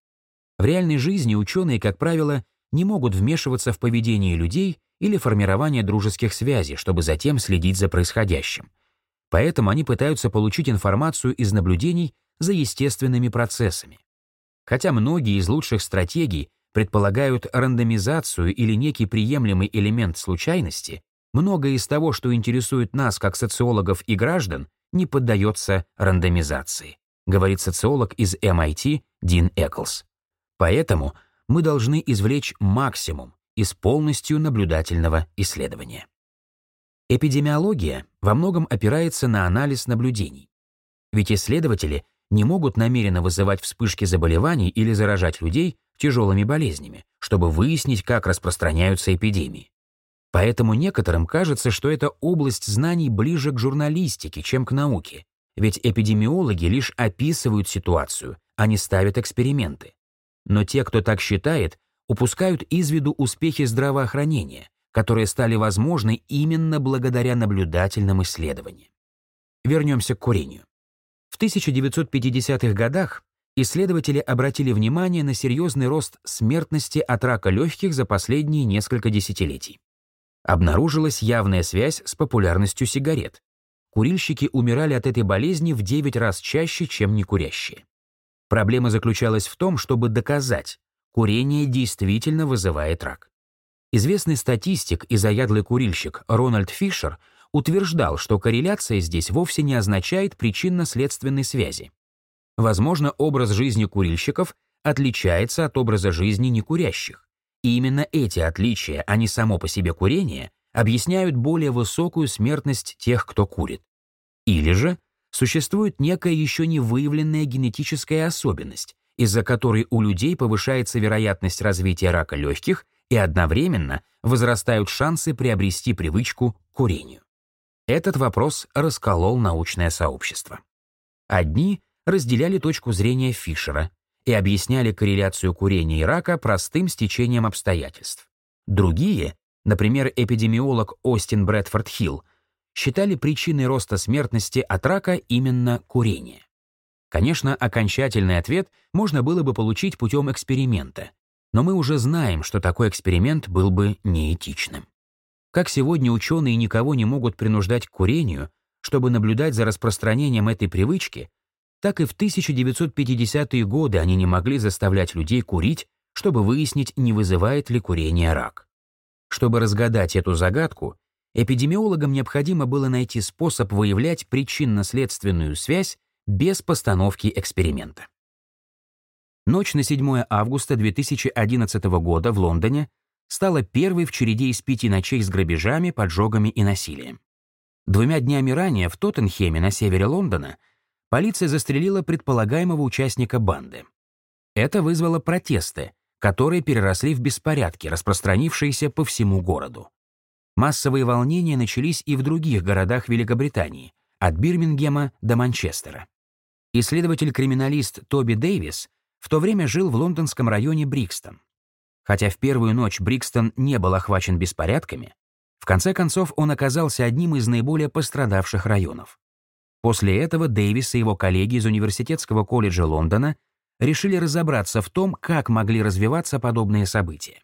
В реальной жизни ученые, как правило, не могут вмешиваться в поведение людей или формирование дружеских связей, чтобы затем следить за происходящим. Поэтому они пытаются получить информацию из наблюдений за естественными процессами. Хотя многие из лучших стратегий предполагают рандомизацию или некий приемлемый элемент случайности, многое из того, что интересует нас как социологов и граждан, не поддается рандомизации, говорит социолог из MIT Дин Эклс. Поэтому мы должны извлечь максимум из полностью наблюдательного исследования. Эпидемиология во многом опирается на анализ наблюдений. Ведь исследователи не могут намеренно вызывать вспышки заболеваний или заражать людей тяжелыми болезнями, чтобы выяснить, как распространяются эпидемии. Поэтому некоторым кажется, что эта область знаний ближе к журналистике, чем к науке, ведь эпидемиологи лишь описывают ситуацию, а не ставят эксперименты. Но те, кто так считает, упускают из виду успехи здравоохранения, которые стали возможны именно благодаря наблюдательным исследованиям. Вернемся к курению. В 1950-х годах исследователи обратили внимание на серьезный рост смертности от рака легких за последние несколько десятилетий обнаружилась явная связь с популярностью сигарет. Курильщики умирали от этой болезни в 9 раз чаще, чем некурящие. Проблема заключалась в том, чтобы доказать, курение действительно вызывает рак. Известный статистик и заядлый курильщик Рональд Фишер утверждал, что корреляция здесь вовсе не означает причинно-следственной связи. Возможно, образ жизни курильщиков отличается от образа жизни некурящих. И именно эти отличия, а не само по себе курение, объясняют более высокую смертность тех, кто курит. Или же существует некая еще не выявленная генетическая особенность, из-за которой у людей повышается вероятность развития рака легких и одновременно возрастают шансы приобрести привычку к курению. Этот вопрос расколол научное сообщество. Одни разделяли точку зрения Фишера, и объясняли корреляцию курения и рака простым стечением обстоятельств. Другие, например, эпидемиолог Остин Брэдфорд Хилл, считали причиной роста смертности от рака именно курение. Конечно, окончательный ответ можно было бы получить путем эксперимента, но мы уже знаем, что такой эксперимент был бы неэтичным. Как сегодня ученые никого не могут принуждать к курению, чтобы наблюдать за распространением этой привычки, так и в 1950-е годы они не могли заставлять людей курить, чтобы выяснить, не вызывает ли курение рак. Чтобы разгадать эту загадку, эпидемиологам необходимо было найти способ выявлять причинно-следственную связь без постановки эксперимента. Ночь на 7 августа 2011 года в Лондоне стала первой в череде из пяти ночей с грабежами, поджогами и насилием. Двумя днями ранее в Тоттенхеме на севере Лондона полиция застрелила предполагаемого участника банды. Это вызвало протесты, которые переросли в беспорядки, распространившиеся по всему городу. Массовые волнения начались и в других городах Великобритании, от Бирмингема до Манчестера. Исследователь-криминалист Тоби Дэвис в то время жил в лондонском районе Брикстон. Хотя в первую ночь Брикстон не был охвачен беспорядками, в конце концов он оказался одним из наиболее пострадавших районов. После этого Дэвис и его коллеги из Университетского колледжа Лондона решили разобраться в том, как могли развиваться подобные события.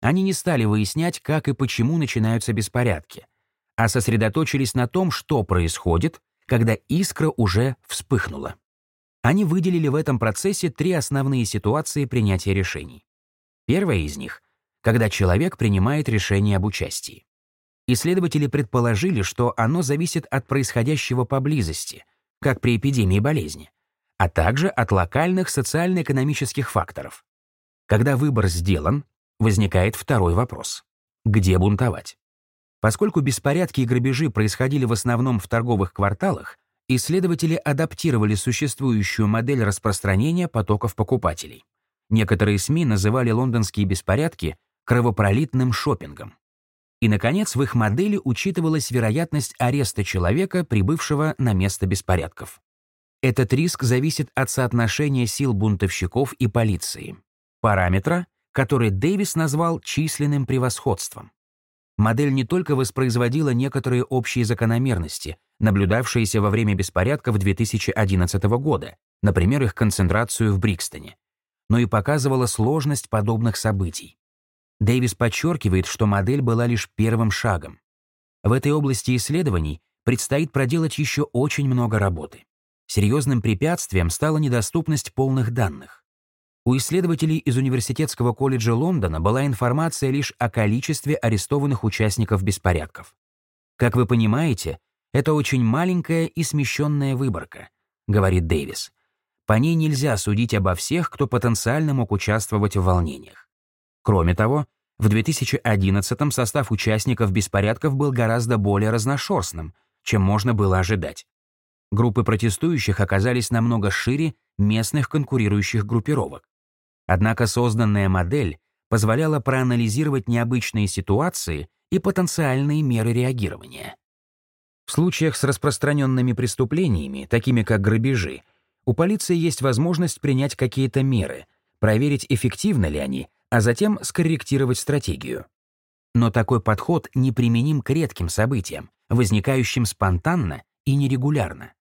Они не стали выяснять, как и почему начинаются беспорядки, а сосредоточились на том, что происходит, когда искра уже вспыхнула. Они выделили в этом процессе три основные ситуации принятия решений. Первая из них — когда человек принимает решение об участии. Исследователи предположили, что оно зависит от происходящего поблизости, как при эпидемии болезни, а также от локальных социально-экономических факторов. Когда выбор сделан, возникает второй вопрос. Где бунтовать? Поскольку беспорядки и грабежи происходили в основном в торговых кварталах, исследователи адаптировали существующую модель распространения потоков покупателей. Некоторые СМИ называли лондонские беспорядки кровопролитным шопингом. И, наконец, в их модели учитывалась вероятность ареста человека, прибывшего на место беспорядков. Этот риск зависит от соотношения сил бунтовщиков и полиции, параметра, который Дэвис назвал численным превосходством. Модель не только воспроизводила некоторые общие закономерности, наблюдавшиеся во время беспорядков 2011 года, например, их концентрацию в Брикстоне, но и показывала сложность подобных событий. Дэвис подчеркивает, что модель была лишь первым шагом. В этой области исследований предстоит проделать еще очень много работы. Серьезным препятствием стала недоступность полных данных. У исследователей из Университетского колледжа Лондона была информация лишь о количестве арестованных участников беспорядков. Как вы понимаете, это очень маленькая и смещенная выборка, говорит Дэвис. По ней нельзя судить обо всех, кто потенциально мог участвовать в волнениях. Кроме того, в 2011-м состав участников беспорядков был гораздо более разношерстным, чем можно было ожидать. Группы протестующих оказались намного шире местных конкурирующих группировок. Однако созданная модель позволяла проанализировать необычные ситуации и потенциальные меры реагирования. В случаях с распространенными преступлениями, такими как грабежи, у полиции есть возможность принять какие-то меры, проверить, эффективны ли они, а затем скорректировать стратегию. Но такой подход неприменим к редким событиям, возникающим спонтанно и нерегулярно.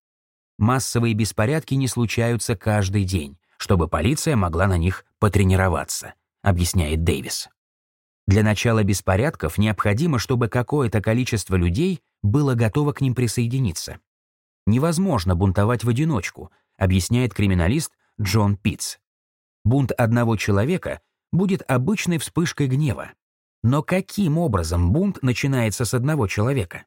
Массовые беспорядки не случаются каждый день, чтобы полиция могла на них потренироваться, объясняет Дэвис. Для начала беспорядков необходимо, чтобы какое-то количество людей было готово к ним присоединиться. Невозможно бунтовать в одиночку, объясняет криминалист Джон Питц. Бунт одного человека будет обычной вспышкой гнева. Но каким образом бунт начинается с одного человека?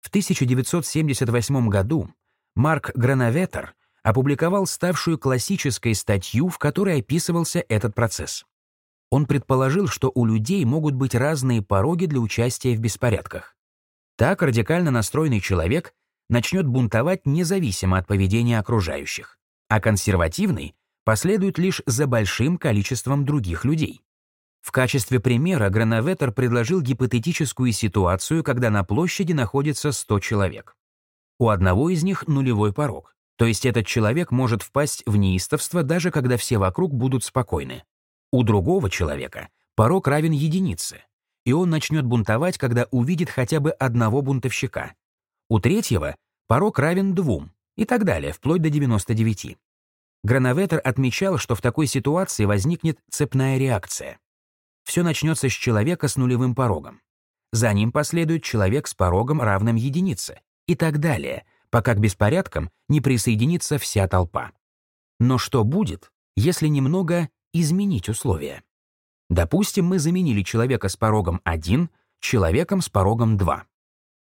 В 1978 году Марк Грановетер опубликовал ставшую классической статью, в которой описывался этот процесс. Он предположил, что у людей могут быть разные пороги для участия в беспорядках. Так радикально настроенный человек начнет бунтовать независимо от поведения окружающих, а консервативный последует лишь за большим количеством других людей. В качестве примера Грановетер предложил гипотетическую ситуацию, когда на площади находится 100 человек. У одного из них нулевой порог, то есть этот человек может впасть в неистовство, даже когда все вокруг будут спокойны. У другого человека порог равен единице, и он начнет бунтовать, когда увидит хотя бы одного бунтовщика. У третьего порог равен двум, и так далее, вплоть до 99. Грановетер отмечал, что в такой ситуации возникнет цепная реакция. Все начнется с человека с нулевым порогом. За ним последует человек с порогом, равным единице, и так далее, пока к беспорядкам не присоединится вся толпа. Но что будет, если немного изменить условия? Допустим, мы заменили человека с порогом 1 человеком с порогом 2.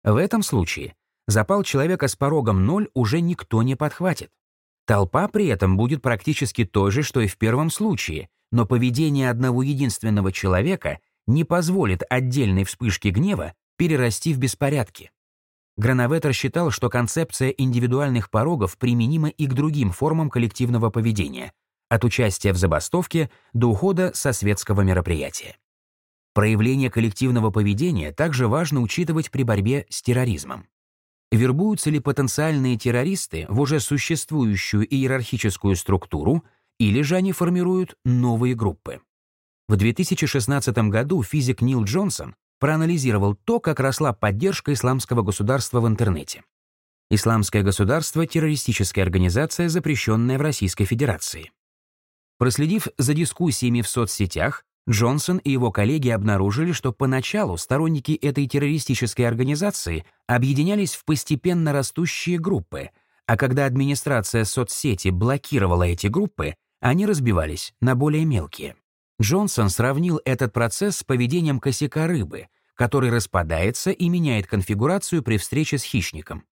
В этом случае запал человека с порогом 0 уже никто не подхватит. Толпа при этом будет практически той же, что и в первом случае, но поведение одного единственного человека не позволит отдельной вспышке гнева перерасти в беспорядки. Грановетер считал, что концепция индивидуальных порогов применима и к другим формам коллективного поведения, от участия в забастовке до ухода со светского мероприятия. Проявление коллективного поведения также важно учитывать при борьбе с терроризмом. Вербуются ли потенциальные террористы в уже существующую иерархическую структуру, или же они формируют новые группы? В 2016 году физик Нил Джонсон проанализировал то, как росла поддержка исламского государства в интернете. Исламское государство — террористическая организация, запрещенная в Российской Федерации. Проследив за дискуссиями в соцсетях, Джонсон и его коллеги обнаружили, что поначалу сторонники этой террористической организации объединялись в постепенно растущие группы, а когда администрация соцсети блокировала эти группы, они разбивались на более мелкие. Джонсон сравнил этот процесс с поведением косяка рыбы, который распадается и меняет конфигурацию при встрече с хищником.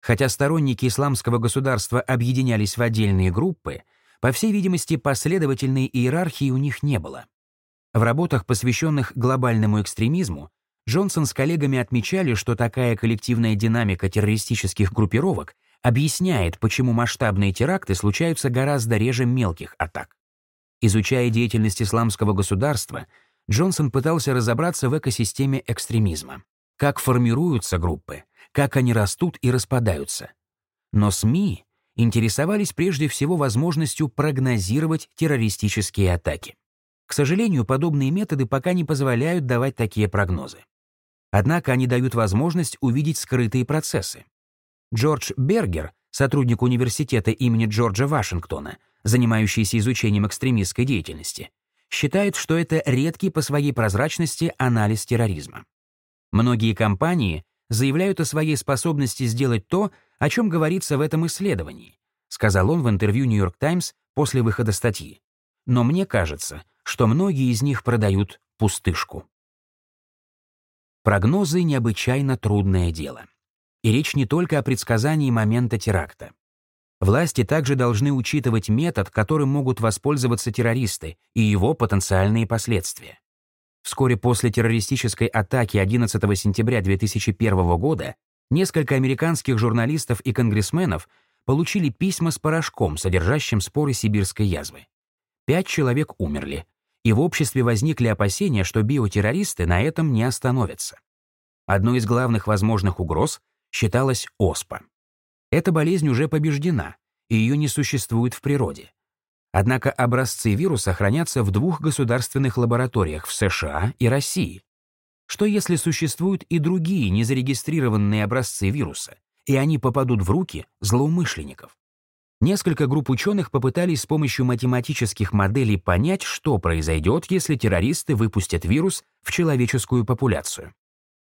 Хотя сторонники исламского государства объединялись в отдельные группы, по всей видимости, последовательной иерархии у них не было. В работах, посвященных глобальному экстремизму, Джонсон с коллегами отмечали, что такая коллективная динамика террористических группировок объясняет, почему масштабные теракты случаются гораздо реже мелких атак. Изучая деятельность исламского государства, Джонсон пытался разобраться в экосистеме экстремизма. Как формируются группы, как они растут и распадаются. Но СМИ интересовались прежде всего возможностью прогнозировать террористические атаки. К сожалению, подобные методы пока не позволяют давать такие прогнозы. Однако они дают возможность увидеть скрытые процессы. Джордж Бергер, сотрудник университета имени Джорджа Вашингтона, занимающийся изучением экстремистской деятельности, считает, что это редкий по своей прозрачности анализ терроризма. Многие компании заявляют о своей способности сделать то, о чем говорится в этом исследовании, сказал он в интервью New York Times после выхода статьи. Но мне кажется, что многие из них продают пустышку. Прогнозы — необычайно трудное дело. И речь не только о предсказании момента теракта. Власти также должны учитывать метод, которым могут воспользоваться террористы, и его потенциальные последствия. Вскоре после террористической атаки 11 сентября 2001 года несколько американских журналистов и конгрессменов получили письма с порошком, содержащим споры сибирской язвы. Пять человек умерли, и в обществе возникли опасения, что биотеррористы на этом не остановятся. Одной из главных возможных угроз считалась ОСПА. Эта болезнь уже побеждена, и ее не существует в природе. Однако образцы вируса хранятся в двух государственных лабораториях в США и России. Что если существуют и другие незарегистрированные образцы вируса, и они попадут в руки злоумышленников? Несколько групп ученых попытались с помощью математических моделей понять, что произойдет, если террористы выпустят вирус в человеческую популяцию.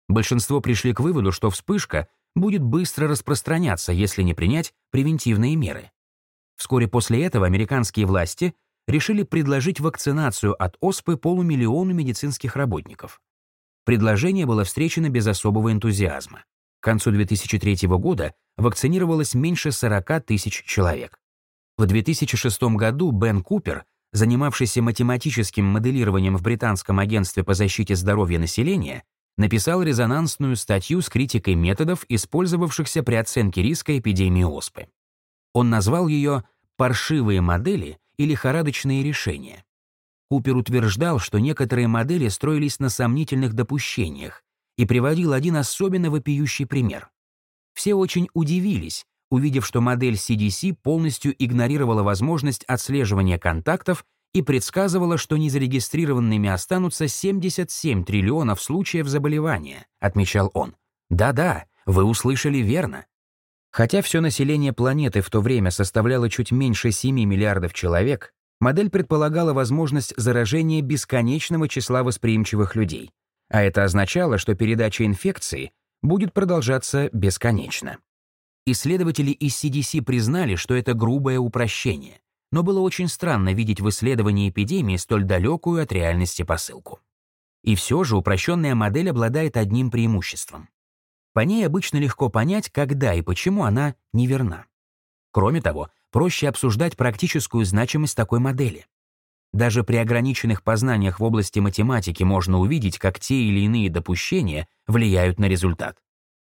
Большинство пришли к выводу, что вспышка будет быстро распространяться, если не принять превентивные меры. Вскоре после этого американские власти решили предложить вакцинацию от оспы полумиллиону медицинских работников. Предложение было встречено без особого энтузиазма. К концу 2003 года вакцинировалось меньше 40 тысяч человек. В 2006 году Бен Купер, занимавшийся математическим моделированием в Британском агентстве по защите здоровья населения, написал резонансную статью с критикой методов, использовавшихся при оценке риска эпидемии оспы. Он назвал ее «паршивые модели» и «лихорадочные решения». Купер утверждал, что некоторые модели строились на сомнительных допущениях, и приводил один особенно вопиющий пример. Все очень удивились, увидев, что модель CDC полностью игнорировала возможность отслеживания контактов и предсказывала, что незарегистрированными останутся 77 триллионов случаев заболевания, отмечал он. Да-да, вы услышали верно. Хотя все население планеты в то время составляло чуть меньше 7 миллиардов человек, модель предполагала возможность заражения бесконечного числа восприимчивых людей, а это означало, что передача инфекции будет продолжаться бесконечно. Исследователи из CDC признали, что это грубое упрощение, но было очень странно видеть в исследовании эпидемии столь далекую от реальности посылку. И все же упрощенная модель обладает одним преимуществом. По ней обычно легко понять, когда и почему она неверна. Кроме того, проще обсуждать практическую значимость такой модели. Даже при ограниченных познаниях в области математики можно увидеть, как те или иные допущения влияют на результат.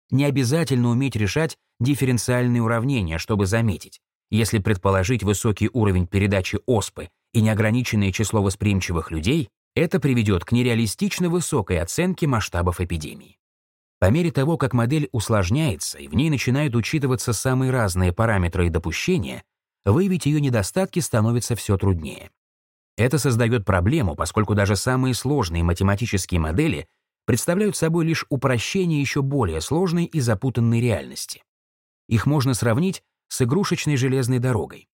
Не обязательно уметь решать дифференциальные уравнения, чтобы заметить. Если предположить высокий уровень передачи ОСПы и неограниченное число восприимчивых людей, это приведет к нереалистично высокой оценке масштабов эпидемии. По мере того, как модель усложняется и в ней начинают учитываться самые разные параметры и допущения, выявить ее недостатки становится все труднее. Это создает проблему, поскольку даже самые сложные математические модели представляют собой лишь упрощение еще более сложной и запутанной реальности. Их можно сравнить с игрушечной железной дорогой.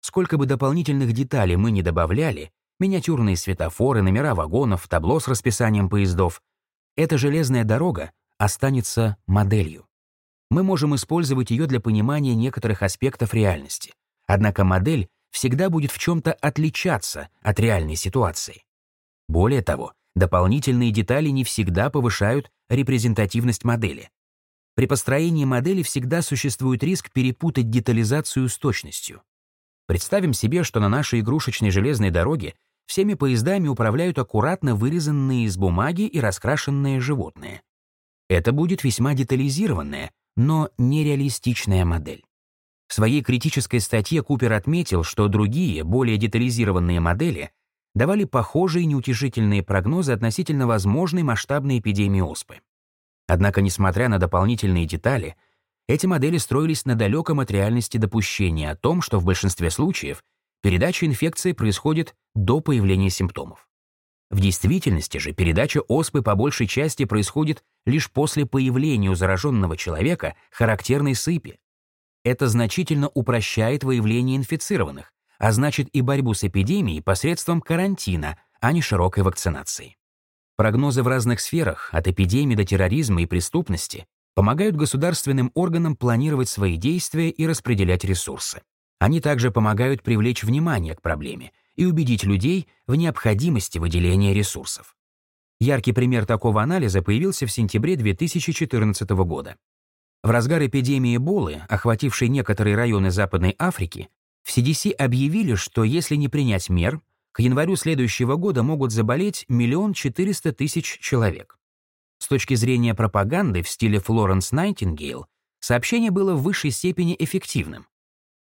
Сколько бы дополнительных деталей мы не добавляли, миниатюрные светофоры, номера вагонов, табло с расписанием поездов, эта железная дорога останется моделью. Мы можем использовать ее для понимания некоторых аспектов реальности. Однако модель всегда будет в чем-то отличаться от реальной ситуации. Более того, дополнительные детали не всегда повышают репрезентативность модели. При построении модели всегда существует риск перепутать детализацию с точностью. Представим себе, что на нашей игрушечной железной дороге всеми поездами управляют аккуратно вырезанные из бумаги и раскрашенные животные. Это будет весьма детализированная, но нереалистичная модель. В своей критической статье Купер отметил, что другие, более детализированные модели давали похожие неутешительные прогнозы относительно возможной масштабной эпидемии оспы. Однако, несмотря на дополнительные детали, эти модели строились на далеком от реальности допущении о том, что в большинстве случаев передача инфекции происходит до появления симптомов. В действительности же передача оспы по большей части происходит лишь после появления у зараженного человека характерной сыпи. Это значительно упрощает выявление инфицированных, а значит и борьбу с эпидемией посредством карантина, а не широкой вакцинации. Прогнозы в разных сферах, от эпидемии до терроризма и преступности, помогают государственным органам планировать свои действия и распределять ресурсы. Они также помогают привлечь внимание к проблеме и убедить людей в необходимости выделения ресурсов. Яркий пример такого анализа появился в сентябре 2014 года. В разгар эпидемии Эболы, охватившей некоторые районы Западной Африки, в CDC объявили, что если не принять мер, к январю следующего года могут заболеть миллион четыреста тысяч человек. С точки зрения пропаганды в стиле Флоренс Найтингейл, сообщение было в высшей степени эффективным.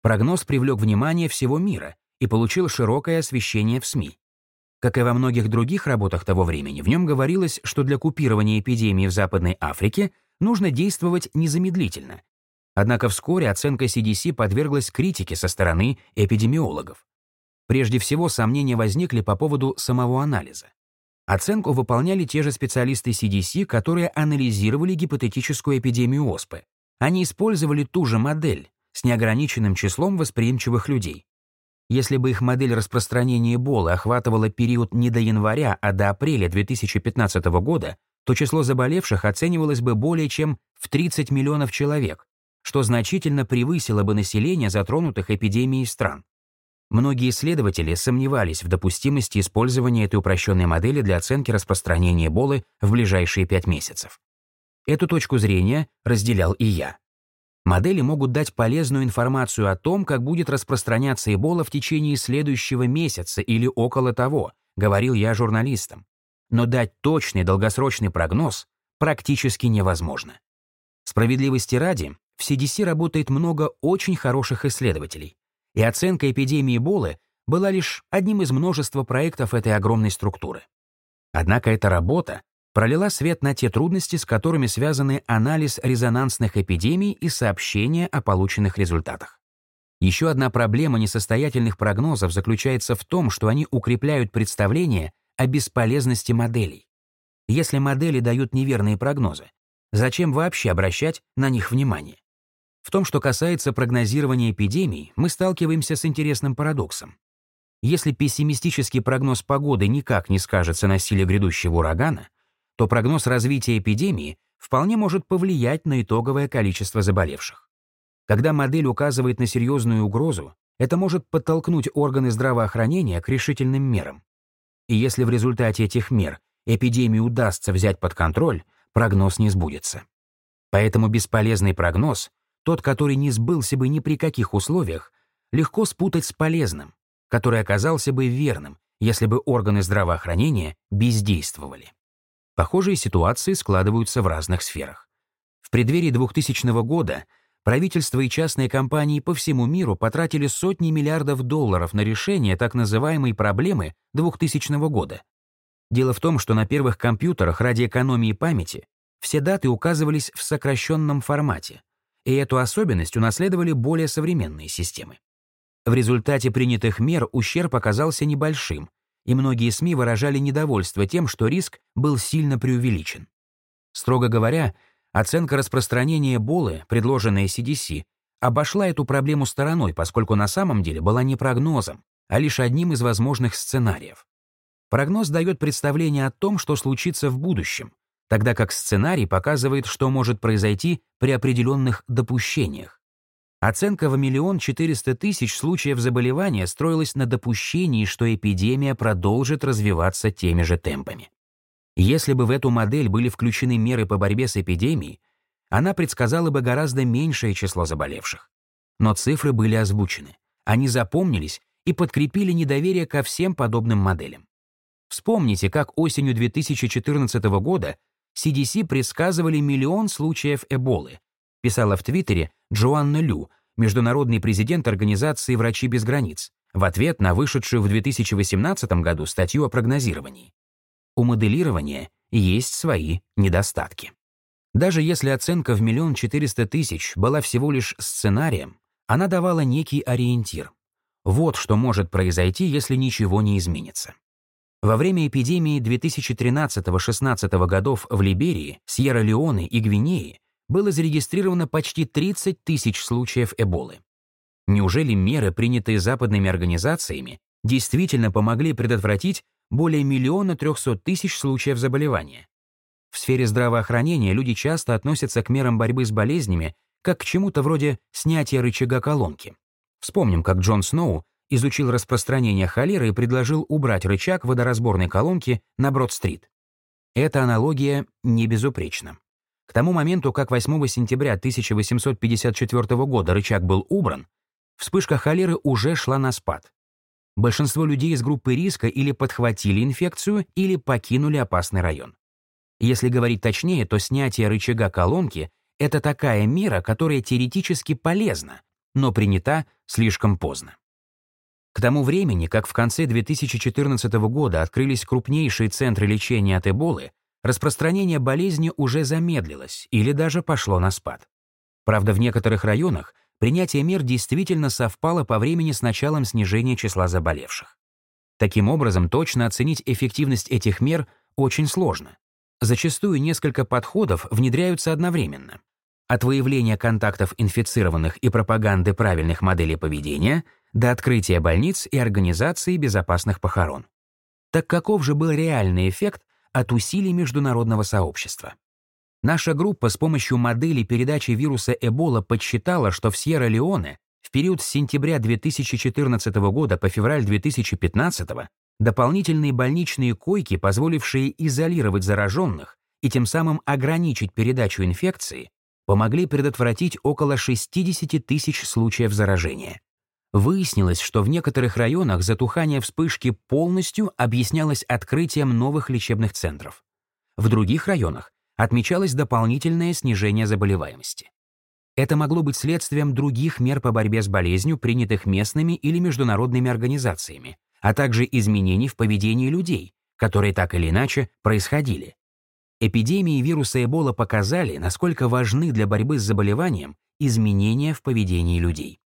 Прогноз привлек внимание всего мира и получил широкое освещение в СМИ. Как и во многих других работах того времени, в нем говорилось, что для купирования эпидемии в Западной Африке нужно действовать незамедлительно. Однако вскоре оценка CDC подверглась критике со стороны эпидемиологов. Прежде всего, сомнения возникли по поводу самого анализа. Оценку выполняли те же специалисты CDC, которые анализировали гипотетическую эпидемию ОСПы. Они использовали ту же модель с неограниченным числом восприимчивых людей. Если бы их модель распространения Эболы охватывала период не до января, а до апреля 2015 года, то число заболевших оценивалось бы более чем в 30 миллионов человек, что значительно превысило бы население затронутых эпидемией стран. Многие исследователи сомневались в допустимости использования этой упрощенной модели для оценки распространения Эболы в ближайшие пять месяцев. Эту точку зрения разделял и я. Модели могут дать полезную информацию о том, как будет распространяться Эбола в течение следующего месяца или около того, говорил я журналистам. Но дать точный долгосрочный прогноз практически невозможно. Справедливости ради, в CDC работает много очень хороших исследователей, и оценка эпидемии Эболы была лишь одним из множества проектов этой огромной структуры. Однако эта работа пролила свет на те трудности, с которыми связаны анализ резонансных эпидемий и сообщения о полученных результатах. Еще одна проблема несостоятельных прогнозов заключается в том, что они укрепляют представление о бесполезности моделей. Если модели дают неверные прогнозы, зачем вообще обращать на них внимание? В том, что касается прогнозирования эпидемий, мы сталкиваемся с интересным парадоксом. Если пессимистический прогноз погоды никак не скажется на силе грядущего урагана, то прогноз развития эпидемии вполне может повлиять на итоговое количество заболевших. Когда модель указывает на серьезную угрозу, это может подтолкнуть органы здравоохранения к решительным мерам. И если в результате этих мер эпидемию удастся взять под контроль, прогноз не сбудется. Поэтому бесполезный прогноз, тот, который не сбылся бы ни при каких условиях, легко спутать с полезным, который оказался бы верным, если бы органы здравоохранения бездействовали. Похожие ситуации складываются в разных сферах. В преддверии 2000 года правительство и частные компании по всему миру потратили сотни миллиардов долларов на решение так называемой проблемы 2000 года. Дело в том, что на первых компьютерах ради экономии памяти все даты указывались в сокращенном формате, и эту особенность унаследовали более современные системы. В результате принятых мер ущерб оказался небольшим, и многие СМИ выражали недовольство тем, что риск был сильно преувеличен. Строго говоря, оценка распространения Эболы, предложенная CDC, обошла эту проблему стороной, поскольку на самом деле была не прогнозом, а лишь одним из возможных сценариев. Прогноз дает представление о том, что случится в будущем, тогда как сценарий показывает, что может произойти при определенных допущениях. Оценка в миллион четыреста тысяч случаев заболевания строилась на допущении, что эпидемия продолжит развиваться теми же темпами. Если бы в эту модель были включены меры по борьбе с эпидемией, она предсказала бы гораздо меньшее число заболевших. Но цифры были озвучены, они запомнились и подкрепили недоверие ко всем подобным моделям. Вспомните, как осенью 2014 года CDC предсказывали миллион случаев Эболы, писала в Твиттере Джоанна Лю, международный президент организации «Врачи без границ», в ответ на вышедшую в 2018 году статью о прогнозировании. У моделирования есть свои недостатки. Даже если оценка в миллион четыреста тысяч была всего лишь сценарием, она давала некий ориентир. Вот что может произойти, если ничего не изменится. Во время эпидемии 2013-16 годов в Либерии, Сьерра-Леоне и Гвинее было зарегистрировано почти 30 тысяч случаев Эболы. Неужели меры, принятые западными организациями, действительно помогли предотвратить более миллиона трехсот тысяч случаев заболевания? В сфере здравоохранения люди часто относятся к мерам борьбы с болезнями как к чему-то вроде снятия рычага колонки. Вспомним, как Джон Сноу изучил распространение холеры и предложил убрать рычаг водоразборной колонки на Брод-стрит. Эта аналогия не безупречна. К тому моменту, как 8 сентября 1854 года рычаг был убран, вспышка холеры уже шла на спад. Большинство людей из группы риска или подхватили инфекцию, или покинули опасный район. Если говорить точнее, то снятие рычага колонки — это такая мера, которая теоретически полезна, но принята слишком поздно. К тому времени, как в конце 2014 года открылись крупнейшие центры лечения от Эболы, распространение болезни уже замедлилось или даже пошло на спад. Правда, в некоторых районах принятие мер действительно совпало по времени с началом снижения числа заболевших. Таким образом, точно оценить эффективность этих мер очень сложно. Зачастую несколько подходов внедряются одновременно. От выявления контактов инфицированных и пропаганды правильных моделей поведения до открытия больниц и организации безопасных похорон. Так каков же был реальный эффект от усилий международного сообщества. Наша группа с помощью модели передачи вируса Эбола подсчитала, что в Сьерра-Леоне в период с сентября 2014 года по февраль 2015 дополнительные больничные койки, позволившие изолировать зараженных и тем самым ограничить передачу инфекции, помогли предотвратить около 60 тысяч случаев заражения. Выяснилось, что в некоторых районах затухание вспышки полностью объяснялось открытием новых лечебных центров. В других районах отмечалось дополнительное снижение заболеваемости. Это могло быть следствием других мер по борьбе с болезнью, принятых местными или международными организациями, а также изменений в поведении людей, которые так или иначе происходили. Эпидемии вируса Эбола показали, насколько важны для борьбы с заболеванием изменения в поведении людей.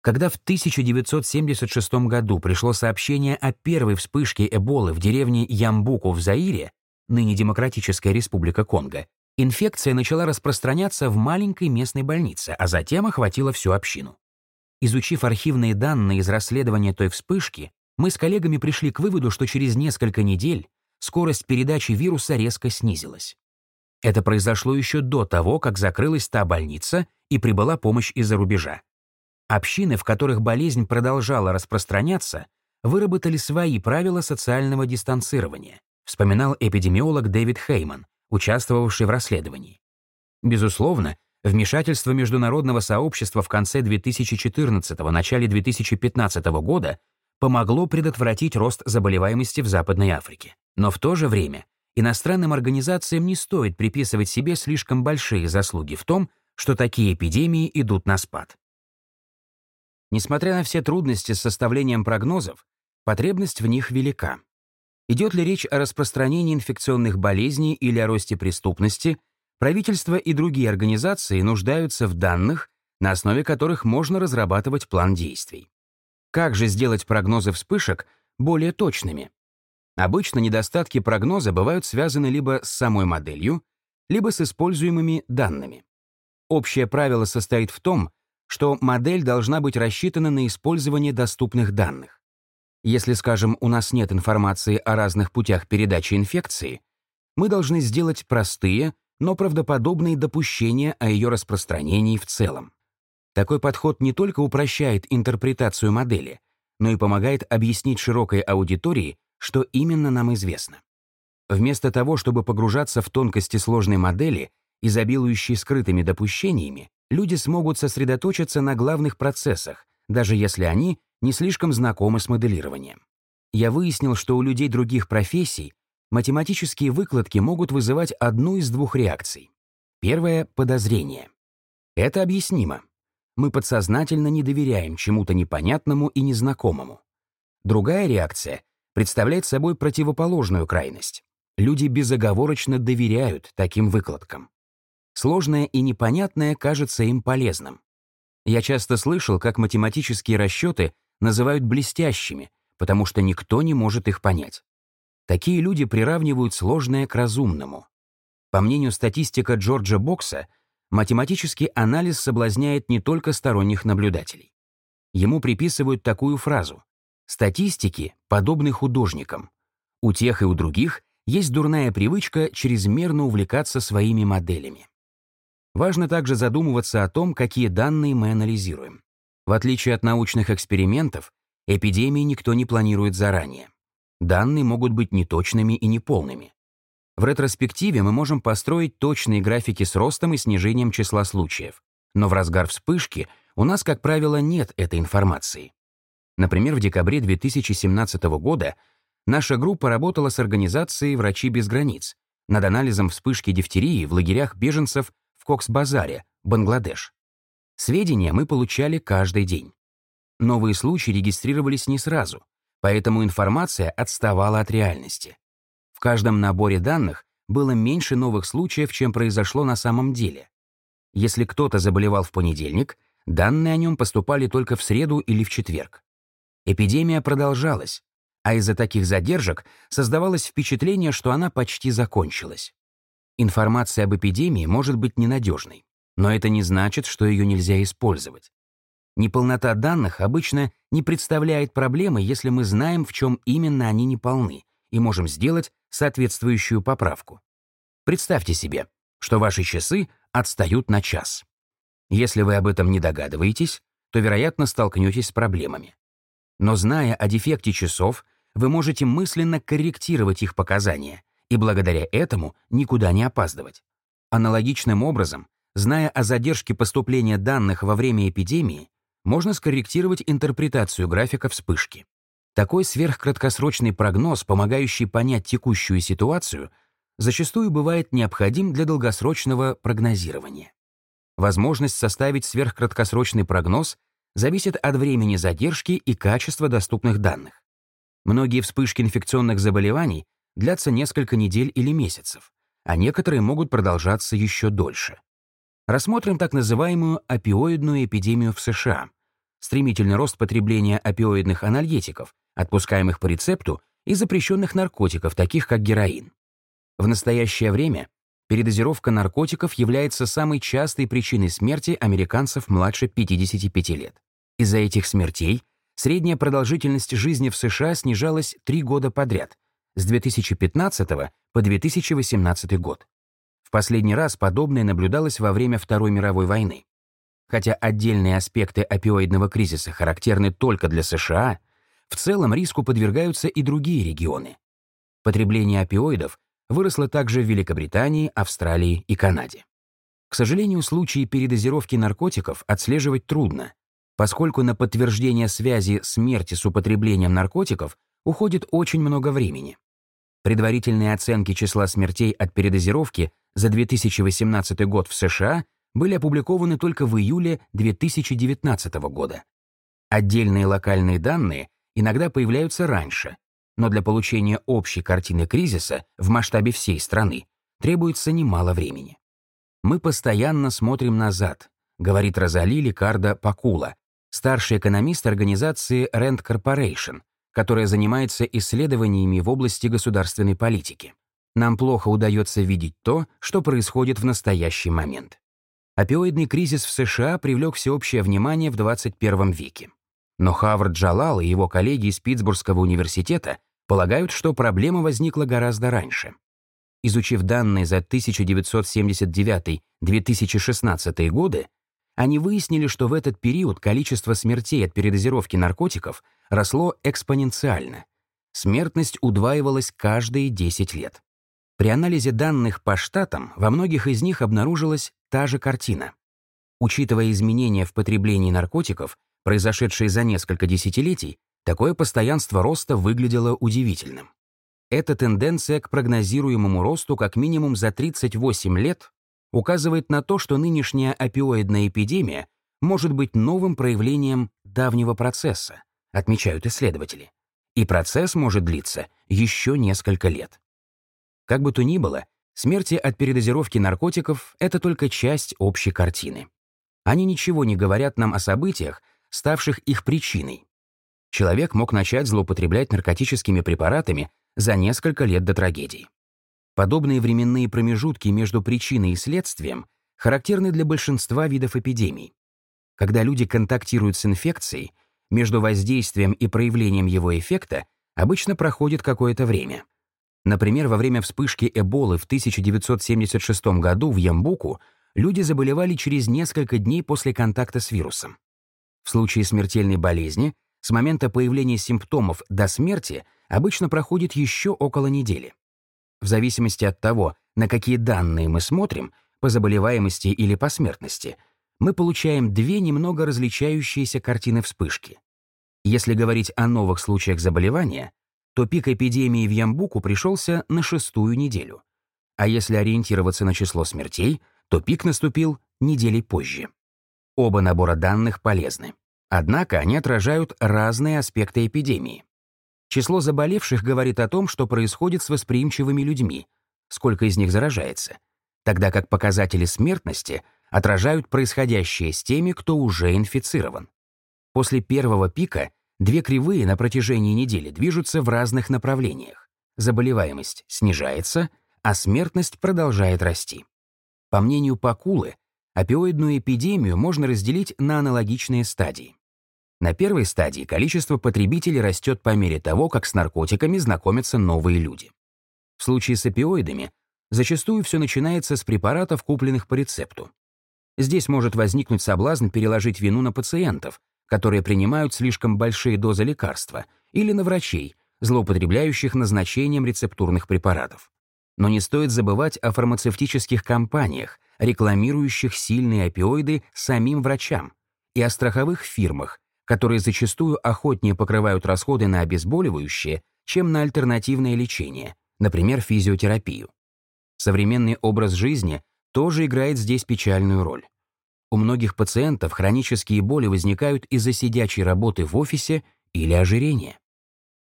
Когда в 1976 году пришло сообщение о первой вспышке Эболы в деревне Ямбуку в Заире, ныне Демократическая Республика Конго, Инфекция начала распространяться в маленькой местной больнице, а затем охватила всю общину. Изучив архивные данные из расследования той вспышки, мы с коллегами пришли к выводу, что через несколько недель скорость передачи вируса резко снизилась. Это произошло еще до того, как закрылась та больница и прибыла помощь из-за рубежа. Общины, в которых болезнь продолжала распространяться, выработали свои правила социального дистанцирования, вспоминал эпидемиолог Дэвид Хейман, участвовавший в расследовании. Безусловно, вмешательство международного сообщества в конце 2014 начале 2015 года помогло предотвратить рост заболеваемости в Западной Африке. Но в то же время иностранным организациям не стоит приписывать себе слишком большие заслуги в том, что такие эпидемии идут на спад. Несмотря на все трудности с составлением прогнозов, потребность в них велика. Идет ли речь о распространении инфекционных болезней или о росте преступности, правительство и другие организации нуждаются в данных, на основе которых можно разрабатывать план действий. Как же сделать прогнозы вспышек более точными? Обычно недостатки прогноза бывают связаны либо с самой моделью, либо с используемыми данными. Общее правило состоит в том, что модель должна быть рассчитана на использование доступных данных. Если, скажем, у нас нет информации о разных путях передачи инфекции, мы должны сделать простые, но правдоподобные допущения о ее распространении в целом. Такой подход не только упрощает интерпретацию модели, но и помогает объяснить широкой аудитории, что именно нам известно. Вместо того, чтобы погружаться в тонкости сложной модели, изобилующей скрытыми допущениями, люди смогут сосредоточиться на главных процессах, даже если они не слишком знакомы с моделированием. Я выяснил, что у людей других профессий математические выкладки могут вызывать одну из двух реакций. Первое — подозрение. Это объяснимо. Мы подсознательно не доверяем чему-то непонятному и незнакомому. Другая реакция представляет собой противоположную крайность. Люди безоговорочно доверяют таким выкладкам. Сложное и непонятное кажется им полезным. Я часто слышал, как математические расчеты называют блестящими, потому что никто не может их понять. Такие люди приравнивают сложное к разумному. По мнению статистика Джорджа Бокса, математический анализ соблазняет не только сторонних наблюдателей. Ему приписывают такую фразу Статистики подобны художникам. У тех и у других есть дурная привычка чрезмерно увлекаться своими моделями. Важно также задумываться о том, какие данные мы анализируем. В отличие от научных экспериментов, эпидемии никто не планирует заранее. Данные могут быть неточными и неполными. В ретроспективе мы можем построить точные графики с ростом и снижением числа случаев, но в разгар вспышки у нас, как правило, нет этой информации. Например, в декабре 2017 года наша группа работала с организацией «Врачи без границ» над анализом вспышки дифтерии в лагерях беженцев Кокс-Базаре, Бангладеш. Сведения мы получали каждый день. Новые случаи регистрировались не сразу, поэтому информация отставала от реальности. В каждом наборе данных было меньше новых случаев, чем произошло на самом деле. Если кто-то заболевал в понедельник, данные о нем поступали только в среду или в четверг. Эпидемия продолжалась, а из-за таких задержек создавалось впечатление, что она почти закончилась. Информация об эпидемии может быть ненадежной, но это не значит, что ее нельзя использовать. Неполнота данных обычно не представляет проблемы, если мы знаем, в чем именно они неполны, и можем сделать соответствующую поправку. Представьте себе, что ваши часы отстают на час. Если вы об этом не догадываетесь, то, вероятно, столкнетесь с проблемами. Но зная о дефекте часов, вы можете мысленно корректировать их показания и благодаря этому никуда не опаздывать. Аналогичным образом, зная о задержке поступления данных во время эпидемии, можно скорректировать интерпретацию графика вспышки. Такой сверхкраткосрочный прогноз, помогающий понять текущую ситуацию, зачастую бывает необходим для долгосрочного прогнозирования. Возможность составить сверхкраткосрочный прогноз зависит от времени задержки и качества доступных данных. Многие вспышки инфекционных заболеваний длятся несколько недель или месяцев, а некоторые могут продолжаться еще дольше. Рассмотрим так называемую опиоидную эпидемию в США. Стремительный рост потребления опиоидных анальгетиков, отпускаемых по рецепту, и запрещенных наркотиков, таких как героин. В настоящее время передозировка наркотиков является самой частой причиной смерти американцев младше 55 лет. Из-за этих смертей средняя продолжительность жизни в США снижалась три года подряд, с 2015 по 2018 год. В последний раз подобное наблюдалось во время Второй мировой войны. Хотя отдельные аспекты опиоидного кризиса характерны только для США, в целом риску подвергаются и другие регионы. Потребление опиоидов выросло также в Великобритании, Австралии и Канаде. К сожалению, случаи передозировки наркотиков отслеживать трудно, поскольку на подтверждение связи смерти с употреблением наркотиков уходит очень много времени. Предварительные оценки числа смертей от передозировки за 2018 год в США были опубликованы только в июле 2019 года. Отдельные локальные данные иногда появляются раньше, но для получения общей картины кризиса в масштабе всей страны требуется немало времени. «Мы постоянно смотрим назад», — говорит Розали Ликардо Пакула, старший экономист организации Rent Corporation, которая занимается исследованиями в области государственной политики. Нам плохо удается видеть то, что происходит в настоящий момент. Опиоидный кризис в США привлек всеобщее внимание в 21 веке. Но Хавард Джалал и его коллеги из Питтсбургского университета полагают, что проблема возникла гораздо раньше. Изучив данные за 1979-2016 годы, они выяснили, что в этот период количество смертей от передозировки наркотиков росло экспоненциально. Смертность удваивалась каждые 10 лет. При анализе данных по штатам во многих из них обнаружилась та же картина. Учитывая изменения в потреблении наркотиков, произошедшие за несколько десятилетий, такое постоянство роста выглядело удивительным. Эта тенденция к прогнозируемому росту как минимум за 38 лет указывает на то, что нынешняя опиоидная эпидемия может быть новым проявлением давнего процесса, отмечают исследователи. И процесс может длиться еще несколько лет. Как бы то ни было, смерти от передозировки наркотиков — это только часть общей картины. Они ничего не говорят нам о событиях, ставших их причиной, человек мог начать злоупотреблять наркотическими препаратами за несколько лет до трагедии. Подобные временные промежутки между причиной и следствием характерны для большинства видов эпидемий. Когда люди контактируют с инфекцией, между воздействием и проявлением его эффекта обычно проходит какое-то время. Например, во время вспышки Эболы в 1976 году в Ямбуку люди заболевали через несколько дней после контакта с вирусом. В случае смертельной болезни с момента появления симптомов до смерти обычно проходит еще около недели. В зависимости от того, на какие данные мы смотрим, по заболеваемости или по смертности, мы получаем две немного различающиеся картины вспышки. Если говорить о новых случаях заболевания, то пик эпидемии в Ямбуку пришелся на шестую неделю. А если ориентироваться на число смертей, то пик наступил недели позже. Оба набора данных полезны. Однако они отражают разные аспекты эпидемии. Число заболевших говорит о том, что происходит с восприимчивыми людьми, сколько из них заражается, тогда как показатели смертности отражают происходящее с теми, кто уже инфицирован. После первого пика две кривые на протяжении недели движутся в разных направлениях. Заболеваемость снижается, а смертность продолжает расти. По мнению Пакулы, опиоидную эпидемию можно разделить на аналогичные стадии. На первой стадии количество потребителей растет по мере того, как с наркотиками знакомятся новые люди. В случае с опиоидами зачастую все начинается с препаратов, купленных по рецепту. Здесь может возникнуть соблазн переложить вину на пациентов, которые принимают слишком большие дозы лекарства, или на врачей, злоупотребляющих назначением рецептурных препаратов. Но не стоит забывать о фармацевтических компаниях, рекламирующих сильные опиоиды самим врачам, и о страховых фирмах, которые зачастую охотнее покрывают расходы на обезболивающее, чем на альтернативное лечение, например, физиотерапию. Современный образ жизни тоже играет здесь печальную роль. У многих пациентов хронические боли возникают из-за сидячей работы в офисе или ожирения.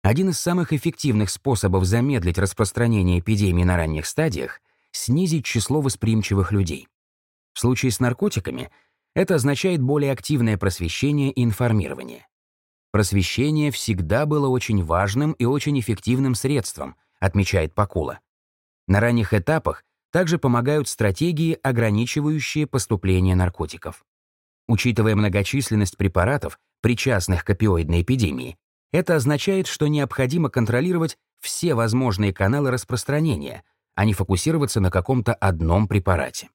Один из самых эффективных способов замедлить распространение эпидемии на ранних стадиях — снизить число восприимчивых людей. В случае с наркотиками это означает более активное просвещение и информирование. Просвещение всегда было очень важным и очень эффективным средством, отмечает Пакула. На ранних этапах также помогают стратегии, ограничивающие поступление наркотиков. Учитывая многочисленность препаратов, причастных к опиоидной эпидемии, это означает, что необходимо контролировать все возможные каналы распространения, а не фокусироваться на каком-то одном препарате.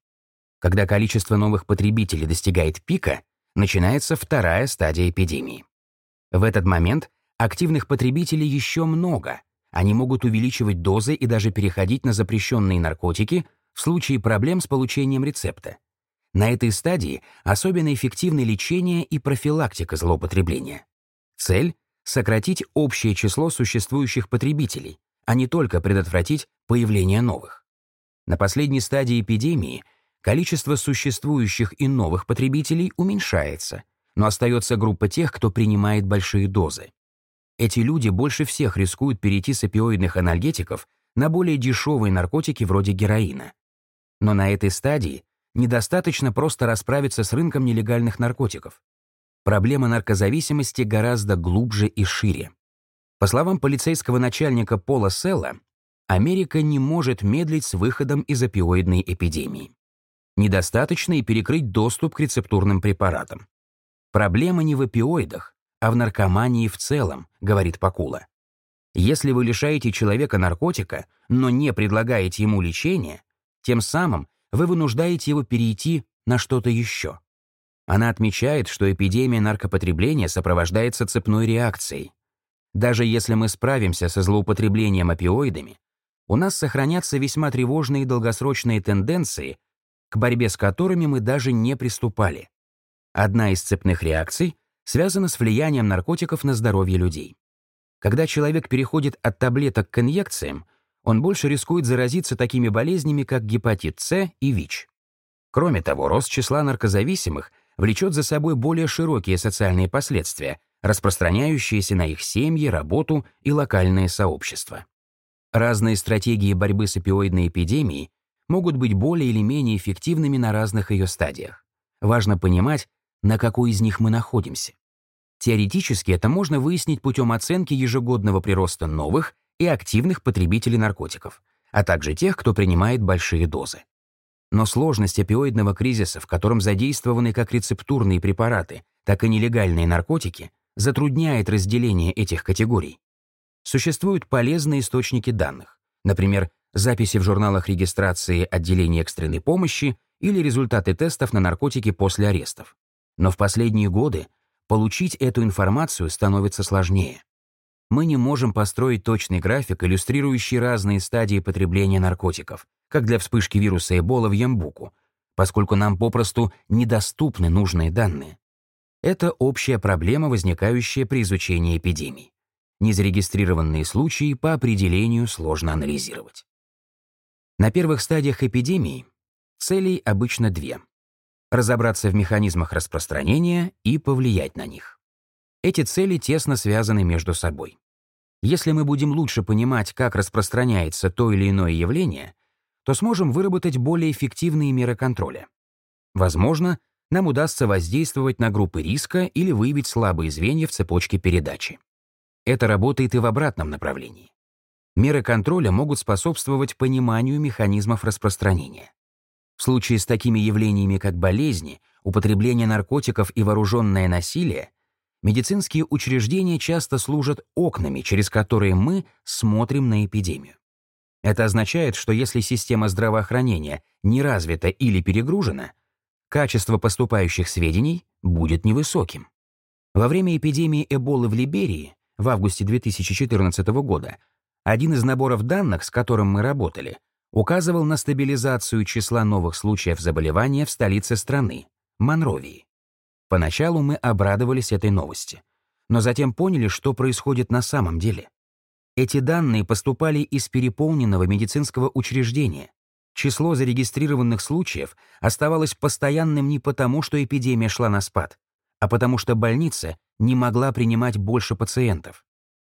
Когда количество новых потребителей достигает пика, начинается вторая стадия эпидемии. В этот момент активных потребителей еще много. Они могут увеличивать дозы и даже переходить на запрещенные наркотики в случае проблем с получением рецепта. На этой стадии особенно эффективны лечение и профилактика злоупотребления. Цель — сократить общее число существующих потребителей, а не только предотвратить появление новых. На последней стадии эпидемии количество существующих и новых потребителей уменьшается, но остается группа тех, кто принимает большие дозы. Эти люди больше всех рискуют перейти с опиоидных анальгетиков на более дешевые наркотики вроде героина. Но на этой стадии недостаточно просто расправиться с рынком нелегальных наркотиков. Проблема наркозависимости гораздо глубже и шире. По словам полицейского начальника Пола Селла, Америка не может медлить с выходом из опиоидной эпидемии. Недостаточно и перекрыть доступ к рецептурным препаратам. Проблема не в опиоидах, а в наркомании в целом, говорит Пакула. Если вы лишаете человека наркотика, но не предлагаете ему лечение, тем самым вы вынуждаете его перейти на что-то еще. Она отмечает, что эпидемия наркопотребления сопровождается цепной реакцией. Даже если мы справимся со злоупотреблением опиоидами, у нас сохранятся весьма тревожные долгосрочные тенденции, к борьбе с которыми мы даже не приступали. Одна из цепных реакций связана с влиянием наркотиков на здоровье людей. Когда человек переходит от таблеток к инъекциям, он больше рискует заразиться такими болезнями, как гепатит С и ВИЧ. Кроме того, рост числа наркозависимых влечет за собой более широкие социальные последствия, распространяющиеся на их семьи, работу и локальные сообщества. Разные стратегии борьбы с опиоидной эпидемией могут быть более или менее эффективными на разных ее стадиях. Важно понимать, на какой из них мы находимся. Теоретически это можно выяснить путем оценки ежегодного прироста новых и активных потребителей наркотиков, а также тех, кто принимает большие дозы. Но сложность опиоидного кризиса, в котором задействованы как рецептурные препараты, так и нелегальные наркотики, затрудняет разделение этих категорий. Существуют полезные источники данных, например, записи в журналах регистрации отделения экстренной помощи или результаты тестов на наркотики после арестов. Но в последние годы получить эту информацию становится сложнее мы не можем построить точный график, иллюстрирующий разные стадии потребления наркотиков, как для вспышки вируса Эбола в Ямбуку, поскольку нам попросту недоступны нужные данные. Это общая проблема, возникающая при изучении эпидемий. Незарегистрированные случаи по определению сложно анализировать. На первых стадиях эпидемии целей обычно две — разобраться в механизмах распространения и повлиять на них. Эти цели тесно связаны между собой. Если мы будем лучше понимать, как распространяется то или иное явление, то сможем выработать более эффективные меры контроля. Возможно, нам удастся воздействовать на группы риска или выявить слабые звенья в цепочке передачи. Это работает и в обратном направлении. Меры контроля могут способствовать пониманию механизмов распространения. В случае с такими явлениями, как болезни, употребление наркотиков и вооруженное насилие, медицинские учреждения часто служат окнами, через которые мы смотрим на эпидемию. Это означает, что если система здравоохранения не развита или перегружена, качество поступающих сведений будет невысоким. Во время эпидемии Эболы в Либерии в августе 2014 года один из наборов данных, с которым мы работали, указывал на стабилизацию числа новых случаев заболевания в столице страны, Монровии. Поначалу мы обрадовались этой новости, но затем поняли, что происходит на самом деле. Эти данные поступали из переполненного медицинского учреждения. Число зарегистрированных случаев оставалось постоянным не потому, что эпидемия шла на спад, а потому что больница не могла принимать больше пациентов.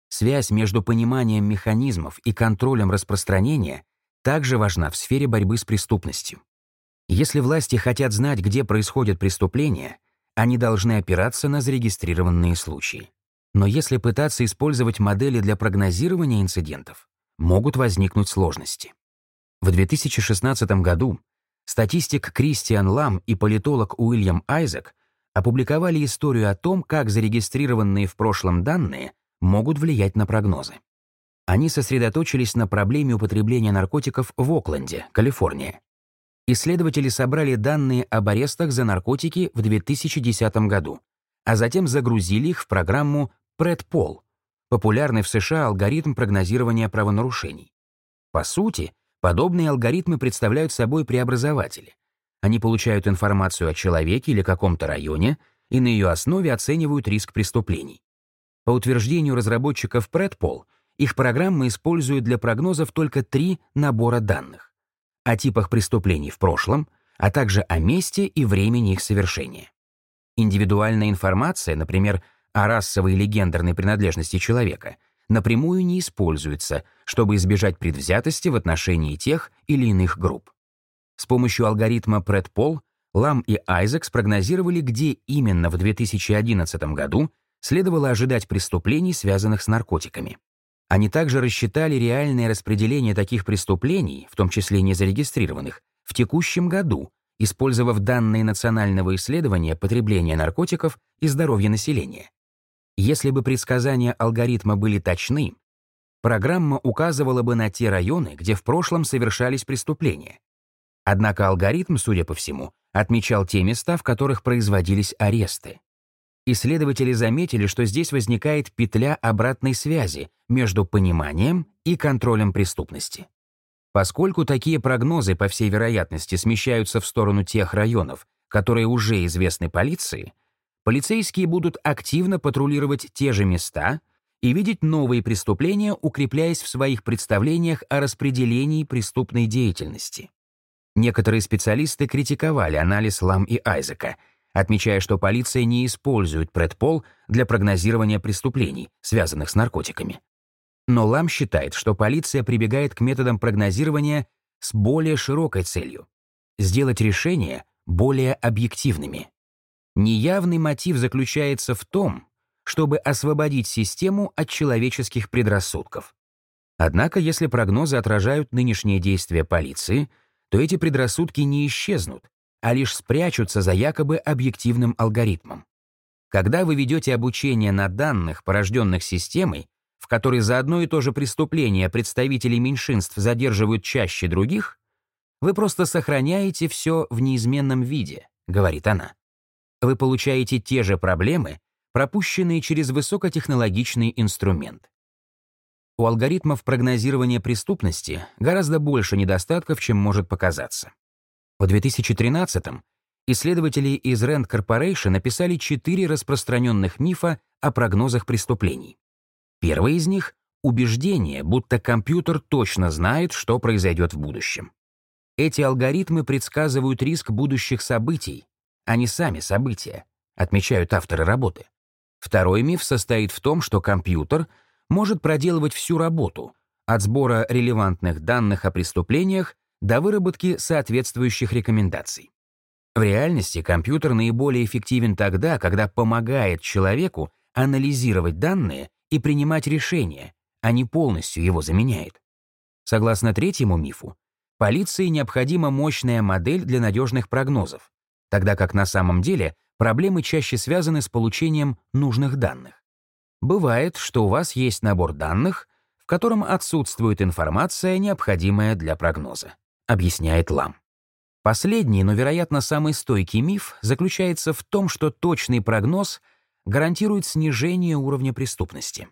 Связь между пониманием механизмов и контролем распространения также важна в сфере борьбы с преступностью. Если власти хотят знать, где происходят преступления, они должны опираться на зарегистрированные случаи. Но если пытаться использовать модели для прогнозирования инцидентов, могут возникнуть сложности. В 2016 году статистик Кристиан Лам и политолог Уильям Айзек опубликовали историю о том, как зарегистрированные в прошлом данные могут влиять на прогнозы. Они сосредоточились на проблеме употребления наркотиков в Окленде, Калифорния. Исследователи собрали данные об арестах за наркотики в 2010 году, а затем загрузили их в программу PredPol, популярный в США алгоритм прогнозирования правонарушений. По сути, подобные алгоритмы представляют собой преобразователи. Они получают информацию о человеке или каком-то районе и на ее основе оценивают риск преступлений. По утверждению разработчиков PredPol, их программы используют для прогнозов только три набора данных о типах преступлений в прошлом, а также о месте и времени их совершения. Индивидуальная информация, например, о расовой или гендерной принадлежности человека, напрямую не используется, чтобы избежать предвзятости в отношении тех или иных групп. С помощью алгоритма PredPol Лам и Айзек спрогнозировали, где именно в 2011 году следовало ожидать преступлений, связанных с наркотиками. Они также рассчитали реальное распределение таких преступлений, в том числе незарегистрированных, в текущем году, использовав данные национального исследования потребления наркотиков и здоровья населения. Если бы предсказания алгоритма были точны, программа указывала бы на те районы, где в прошлом совершались преступления. Однако алгоритм, судя по всему, отмечал те места, в которых производились аресты. Исследователи заметили, что здесь возникает петля обратной связи между пониманием и контролем преступности. Поскольку такие прогнозы, по всей вероятности, смещаются в сторону тех районов, которые уже известны полиции, полицейские будут активно патрулировать те же места и видеть новые преступления, укрепляясь в своих представлениях о распределении преступной деятельности. Некоторые специалисты критиковали анализ Лам и Айзека — отмечая, что полиция не использует предпол для прогнозирования преступлений, связанных с наркотиками. Но Лам считает, что полиция прибегает к методам прогнозирования с более широкой целью — сделать решения более объективными. Неявный мотив заключается в том, чтобы освободить систему от человеческих предрассудков. Однако, если прогнозы отражают нынешние действия полиции, то эти предрассудки не исчезнут, а лишь спрячутся за якобы объективным алгоритмом. Когда вы ведете обучение на данных, порожденных системой, в которой за одно и то же преступление представители меньшинств задерживают чаще других, вы просто сохраняете все в неизменном виде, говорит она. Вы получаете те же проблемы, пропущенные через высокотехнологичный инструмент. У алгоритмов прогнозирования преступности гораздо больше недостатков, чем может показаться. В 2013-м исследователи из Rand Corporation написали четыре распространенных мифа о прогнозах преступлений. Первый из них — убеждение, будто компьютер точно знает, что произойдет в будущем. Эти алгоритмы предсказывают риск будущих событий, а не сами события, отмечают авторы работы. Второй миф состоит в том, что компьютер может проделывать всю работу, от сбора релевантных данных о преступлениях до выработки соответствующих рекомендаций. В реальности компьютер наиболее эффективен тогда, когда помогает человеку анализировать данные и принимать решения, а не полностью его заменяет. Согласно третьему мифу, полиции необходима мощная модель для надежных прогнозов, тогда как на самом деле проблемы чаще связаны с получением нужных данных. Бывает, что у вас есть набор данных, в котором отсутствует информация, необходимая для прогноза объясняет Лам. Последний, но, вероятно, самый стойкий миф заключается в том, что точный прогноз гарантирует снижение уровня преступности.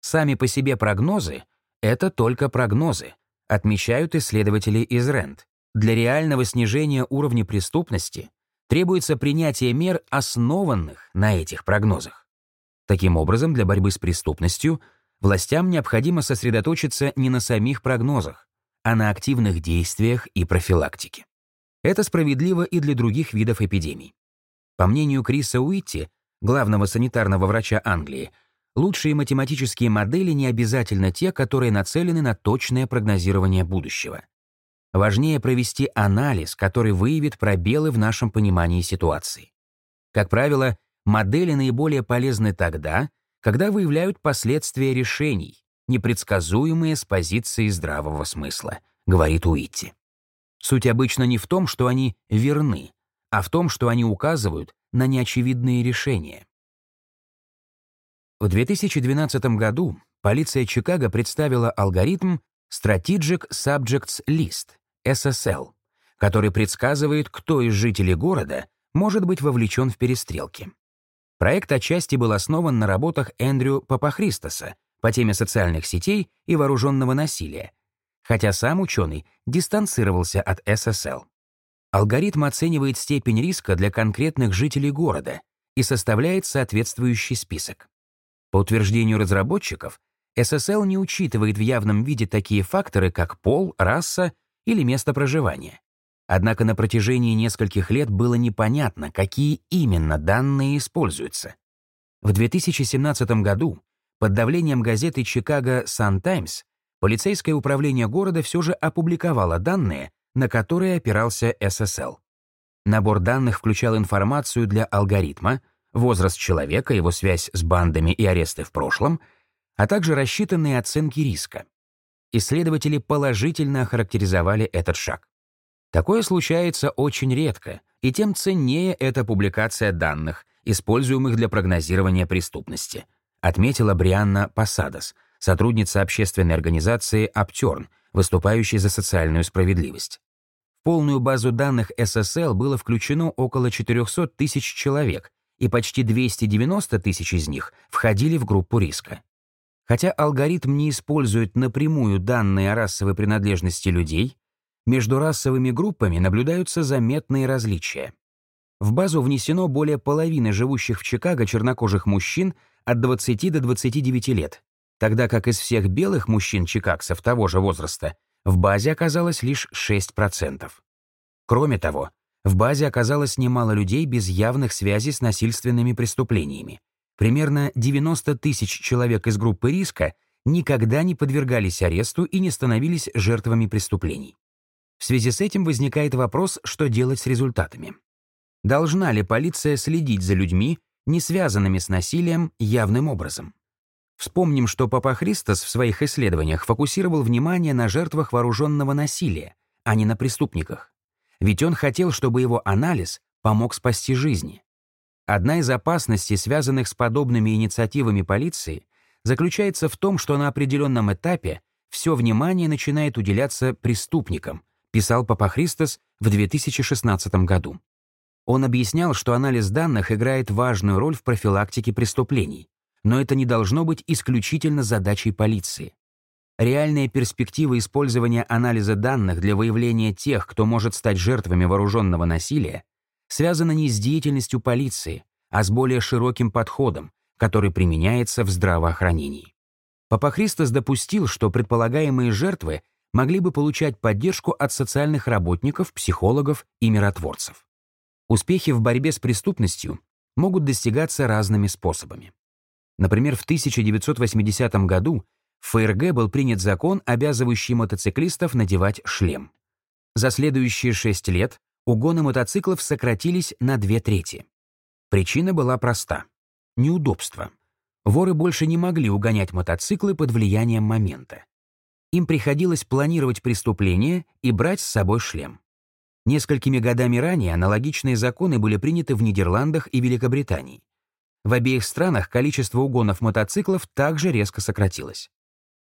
Сами по себе прогнозы — это только прогнозы, отмечают исследователи из РЭНД. Для реального снижения уровня преступности требуется принятие мер, основанных на этих прогнозах. Таким образом, для борьбы с преступностью властям необходимо сосредоточиться не на самих прогнозах, а на активных действиях и профилактике. Это справедливо и для других видов эпидемий. По мнению Криса Уитти, главного санитарного врача Англии, лучшие математические модели не обязательно те, которые нацелены на точное прогнозирование будущего. Важнее провести анализ, который выявит пробелы в нашем понимании ситуации. Как правило, модели наиболее полезны тогда, когда выявляют последствия решений, непредсказуемые с позиции здравого смысла, говорит Уитти. Суть обычно не в том, что они верны, а в том, что они указывают на неочевидные решения. В 2012 году полиция Чикаго представила алгоритм Strategic Subjects List, SSL, который предсказывает, кто из жителей города может быть вовлечен в перестрелки. Проект отчасти был основан на работах Эндрю Папахристоса по теме социальных сетей и вооруженного насилия, хотя сам ученый дистанцировался от SSL. Алгоритм оценивает степень риска для конкретных жителей города и составляет соответствующий список. По утверждению разработчиков, SSL не учитывает в явном виде такие факторы, как пол, раса или место проживания. Однако на протяжении нескольких лет было непонятно, какие именно данные используются. В 2017 году под давлением газеты «Чикаго Сан-Таймс» полицейское управление города все же опубликовало данные, на которые опирался SSL. Набор данных включал информацию для алгоритма, возраст человека, его связь с бандами и аресты в прошлом, а также рассчитанные оценки риска. Исследователи положительно охарактеризовали этот шаг. Такое случается очень редко, и тем ценнее эта публикация данных, используемых для прогнозирования преступности, отметила Брианна Посадос, сотрудница общественной организации «Аптерн», выступающей за социальную справедливость. В полную базу данных SSL было включено около 400 тысяч человек, и почти 290 тысяч из них входили в группу риска. Хотя алгоритм не использует напрямую данные о расовой принадлежности людей, между расовыми группами наблюдаются заметные различия. В базу внесено более половины живущих в Чикаго чернокожих мужчин от 20 до 29 лет, тогда как из всех белых мужчин-чикагцев того же возраста в базе оказалось лишь 6%. Кроме того, в базе оказалось немало людей без явных связей с насильственными преступлениями. Примерно 90 тысяч человек из группы риска никогда не подвергались аресту и не становились жертвами преступлений. В связи с этим возникает вопрос, что делать с результатами. Должна ли полиция следить за людьми, не связанными с насилием, явным образом? Вспомним, что Папа Христос в своих исследованиях фокусировал внимание на жертвах вооруженного насилия, а не на преступниках. Ведь он хотел, чтобы его анализ помог спасти жизни. Одна из опасностей, связанных с подобными инициативами полиции, заключается в том, что на определенном этапе все внимание начинает уделяться преступникам, писал Папа Христос в 2016 году. Он объяснял, что анализ данных играет важную роль в профилактике преступлений, но это не должно быть исключительно задачей полиции. Реальная перспектива использования анализа данных для выявления тех, кто может стать жертвами вооруженного насилия, связана не с деятельностью полиции, а с более широким подходом, который применяется в здравоохранении. Папа Христос допустил, что предполагаемые жертвы могли бы получать поддержку от социальных работников, психологов и миротворцев. Успехи в борьбе с преступностью могут достигаться разными способами. Например, в 1980 году в ФРГ был принят закон, обязывающий мотоциклистов надевать шлем. За следующие шесть лет угоны мотоциклов сократились на две трети. Причина была проста — неудобство. Воры больше не могли угонять мотоциклы под влиянием момента им приходилось планировать преступление и брать с собой шлем. Несколькими годами ранее аналогичные законы были приняты в Нидерландах и Великобритании. В обеих странах количество угонов мотоциклов также резко сократилось.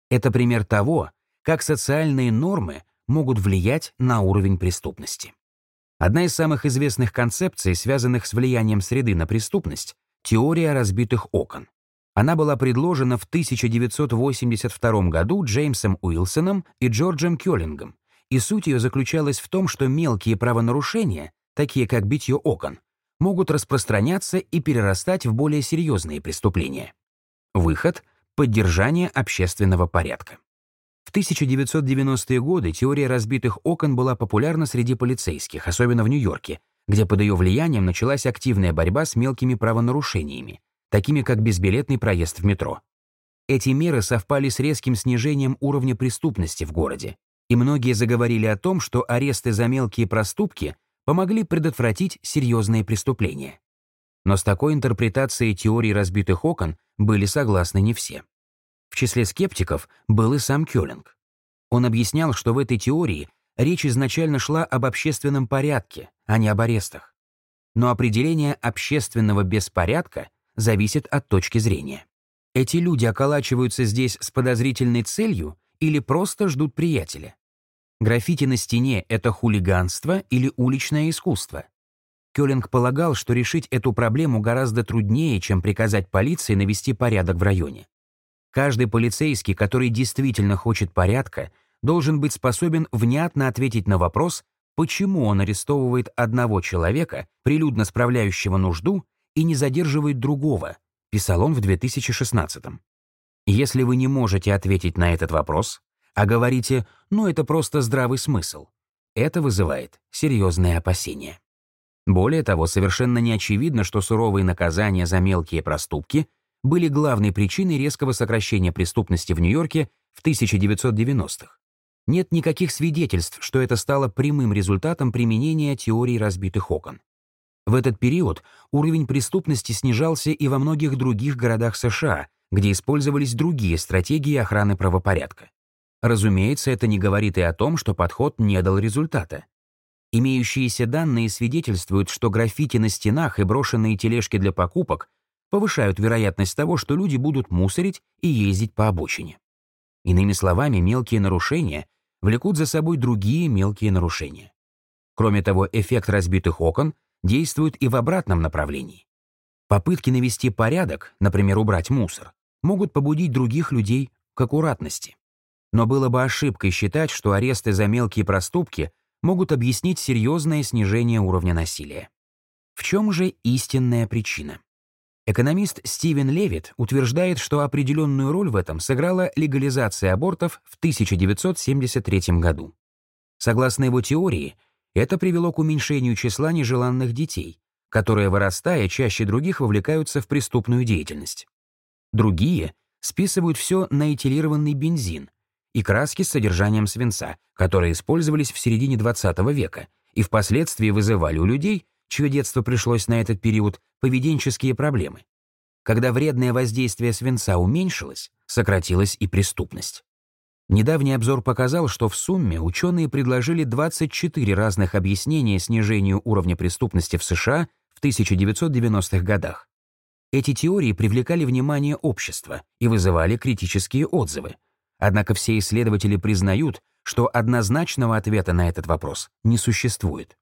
Это пример того, как социальные нормы могут влиять на уровень преступности. Одна из самых известных концепций, связанных с влиянием среды на преступность — теория разбитых окон. Она была предложена в 1982 году Джеймсом Уилсоном и Джорджем Кёллингом, и суть ее заключалась в том, что мелкие правонарушения, такие как битье окон, могут распространяться и перерастать в более серьезные преступления. Выход — поддержание общественного порядка. В 1990-е годы теория разбитых окон была популярна среди полицейских, особенно в Нью-Йорке, где под ее влиянием началась активная борьба с мелкими правонарушениями, такими как безбилетный проезд в метро. Эти меры совпали с резким снижением уровня преступности в городе, и многие заговорили о том, что аресты за мелкие проступки помогли предотвратить серьезные преступления. Но с такой интерпретацией теории разбитых окон были согласны не все. В числе скептиков был и сам Кёлинг. Он объяснял, что в этой теории речь изначально шла об общественном порядке, а не об арестах. Но определение общественного беспорядка зависит от точки зрения. Эти люди околачиваются здесь с подозрительной целью или просто ждут приятеля? Граффити на стене — это хулиганство или уличное искусство? Кёлинг полагал, что решить эту проблему гораздо труднее, чем приказать полиции навести порядок в районе. Каждый полицейский, который действительно хочет порядка, должен быть способен внятно ответить на вопрос, почему он арестовывает одного человека, прилюдно справляющего нужду, и не задерживает другого, писал он в 2016 -м. Если вы не можете ответить на этот вопрос, а говорите «ну это просто здравый смысл», это вызывает серьезные опасения. Более того, совершенно не очевидно, что суровые наказания за мелкие проступки были главной причиной резкого сокращения преступности в Нью-Йорке в 1990-х. Нет никаких свидетельств, что это стало прямым результатом применения теории разбитых окон. В этот период уровень преступности снижался и во многих других городах США, где использовались другие стратегии охраны правопорядка. Разумеется, это не говорит и о том, что подход не дал результата. Имеющиеся данные свидетельствуют, что граффити на стенах и брошенные тележки для покупок повышают вероятность того, что люди будут мусорить и ездить по обочине. Иными словами, мелкие нарушения влекут за собой другие мелкие нарушения. Кроме того, эффект разбитых окон действует и в обратном направлении. Попытки навести порядок, например, убрать мусор, могут побудить других людей к аккуратности. Но было бы ошибкой считать, что аресты за мелкие проступки могут объяснить серьезное снижение уровня насилия. В чем же истинная причина? Экономист Стивен Левит утверждает, что определенную роль в этом сыграла легализация абортов в 1973 году. Согласно его теории, это привело к уменьшению числа нежеланных детей, которые, вырастая, чаще других вовлекаются в преступную деятельность. Другие списывают все на этилированный бензин, и краски с содержанием свинца, которые использовались в середине 20 века и впоследствии вызывали у людей, чье детство пришлось на этот период, поведенческие проблемы. Когда вредное воздействие свинца уменьшилось, сократилась и преступность. Недавний обзор показал, что в сумме ученые предложили 24 разных объяснения снижению уровня преступности в США в 1990-х годах. Эти теории привлекали внимание общества и вызывали критические отзывы, Однако все исследователи признают, что однозначного ответа на этот вопрос не существует.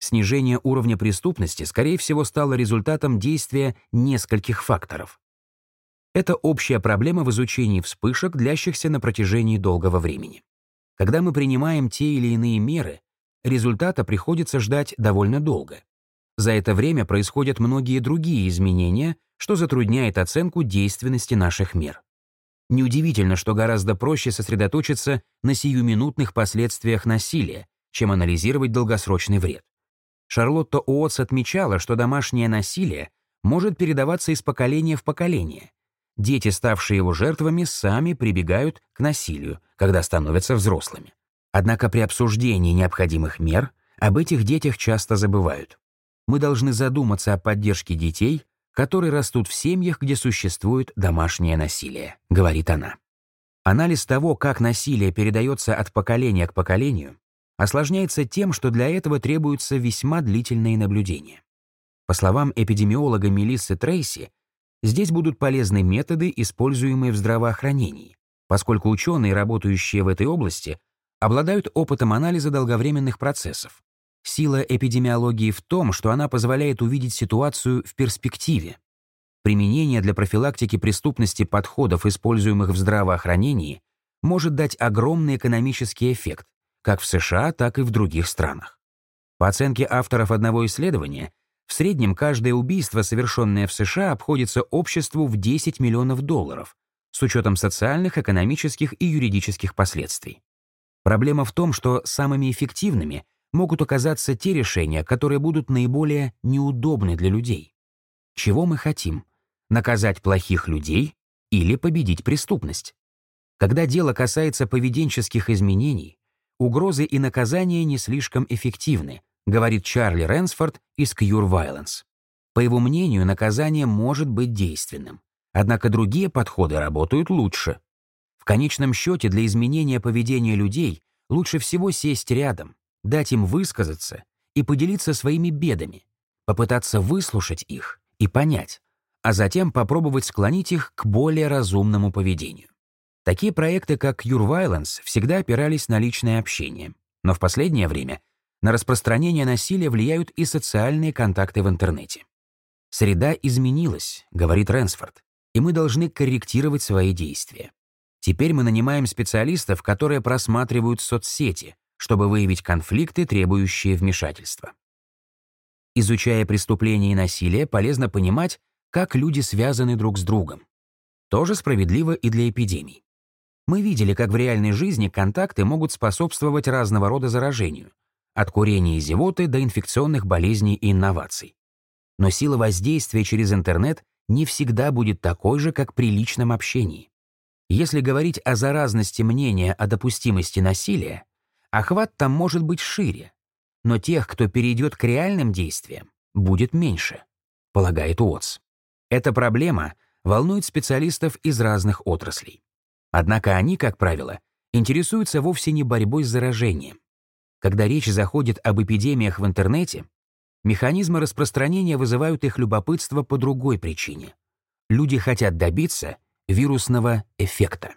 Снижение уровня преступности, скорее всего, стало результатом действия нескольких факторов. Это общая проблема в изучении вспышек, длящихся на протяжении долгого времени. Когда мы принимаем те или иные меры, результата приходится ждать довольно долго. За это время происходят многие другие изменения, что затрудняет оценку действенности наших мер. Неудивительно, что гораздо проще сосредоточиться на сиюминутных последствиях насилия, чем анализировать долгосрочный вред. Шарлотта Уотс отмечала, что домашнее насилие может передаваться из поколения в поколение. Дети, ставшие его жертвами, сами прибегают к насилию, когда становятся взрослыми. Однако при обсуждении необходимых мер об этих детях часто забывают. Мы должны задуматься о поддержке детей которые растут в семьях, где существует домашнее насилие, говорит она. Анализ того, как насилие передается от поколения к поколению, осложняется тем, что для этого требуются весьма длительные наблюдения. По словам эпидемиолога Мелиссы Трейси, здесь будут полезны методы, используемые в здравоохранении, поскольку ученые, работающие в этой области, обладают опытом анализа долговременных процессов, Сила эпидемиологии в том, что она позволяет увидеть ситуацию в перспективе. Применение для профилактики преступности подходов, используемых в здравоохранении, может дать огромный экономический эффект, как в США, так и в других странах. По оценке авторов одного исследования, в среднем каждое убийство, совершенное в США, обходится обществу в 10 миллионов долларов, с учетом социальных, экономических и юридических последствий. Проблема в том, что самыми эффективными могут оказаться те решения, которые будут наиболее неудобны для людей. Чего мы хотим? Наказать плохих людей или победить преступность? Когда дело касается поведенческих изменений, угрозы и наказания не слишком эффективны, говорит Чарли Ренсфорд из Cure Violence. По его мнению, наказание может быть действенным. Однако другие подходы работают лучше. В конечном счете для изменения поведения людей лучше всего сесть рядом, дать им высказаться и поделиться своими бедами, попытаться выслушать их и понять, а затем попробовать склонить их к более разумному поведению. Такие проекты, как Cure Violence, всегда опирались на личное общение, но в последнее время на распространение насилия влияют и социальные контакты в интернете. «Среда изменилась», — говорит Ренсфорд, «и мы должны корректировать свои действия. Теперь мы нанимаем специалистов, которые просматривают соцсети, чтобы выявить конфликты, требующие вмешательства. Изучая преступления и насилие, полезно понимать, как люди связаны друг с другом. Тоже справедливо и для эпидемий. Мы видели, как в реальной жизни контакты могут способствовать разного рода заражению, от курения и зевоты до инфекционных болезней и инноваций. Но сила воздействия через интернет не всегда будет такой же, как при личном общении. Если говорить о заразности мнения о допустимости насилия, охват там может быть шире, но тех, кто перейдет к реальным действиям, будет меньше, полагает Уотс. Эта проблема волнует специалистов из разных отраслей. Однако они, как правило, интересуются вовсе не борьбой с заражением. Когда речь заходит об эпидемиях в интернете, механизмы распространения вызывают их любопытство по другой причине. Люди хотят добиться вирусного эффекта.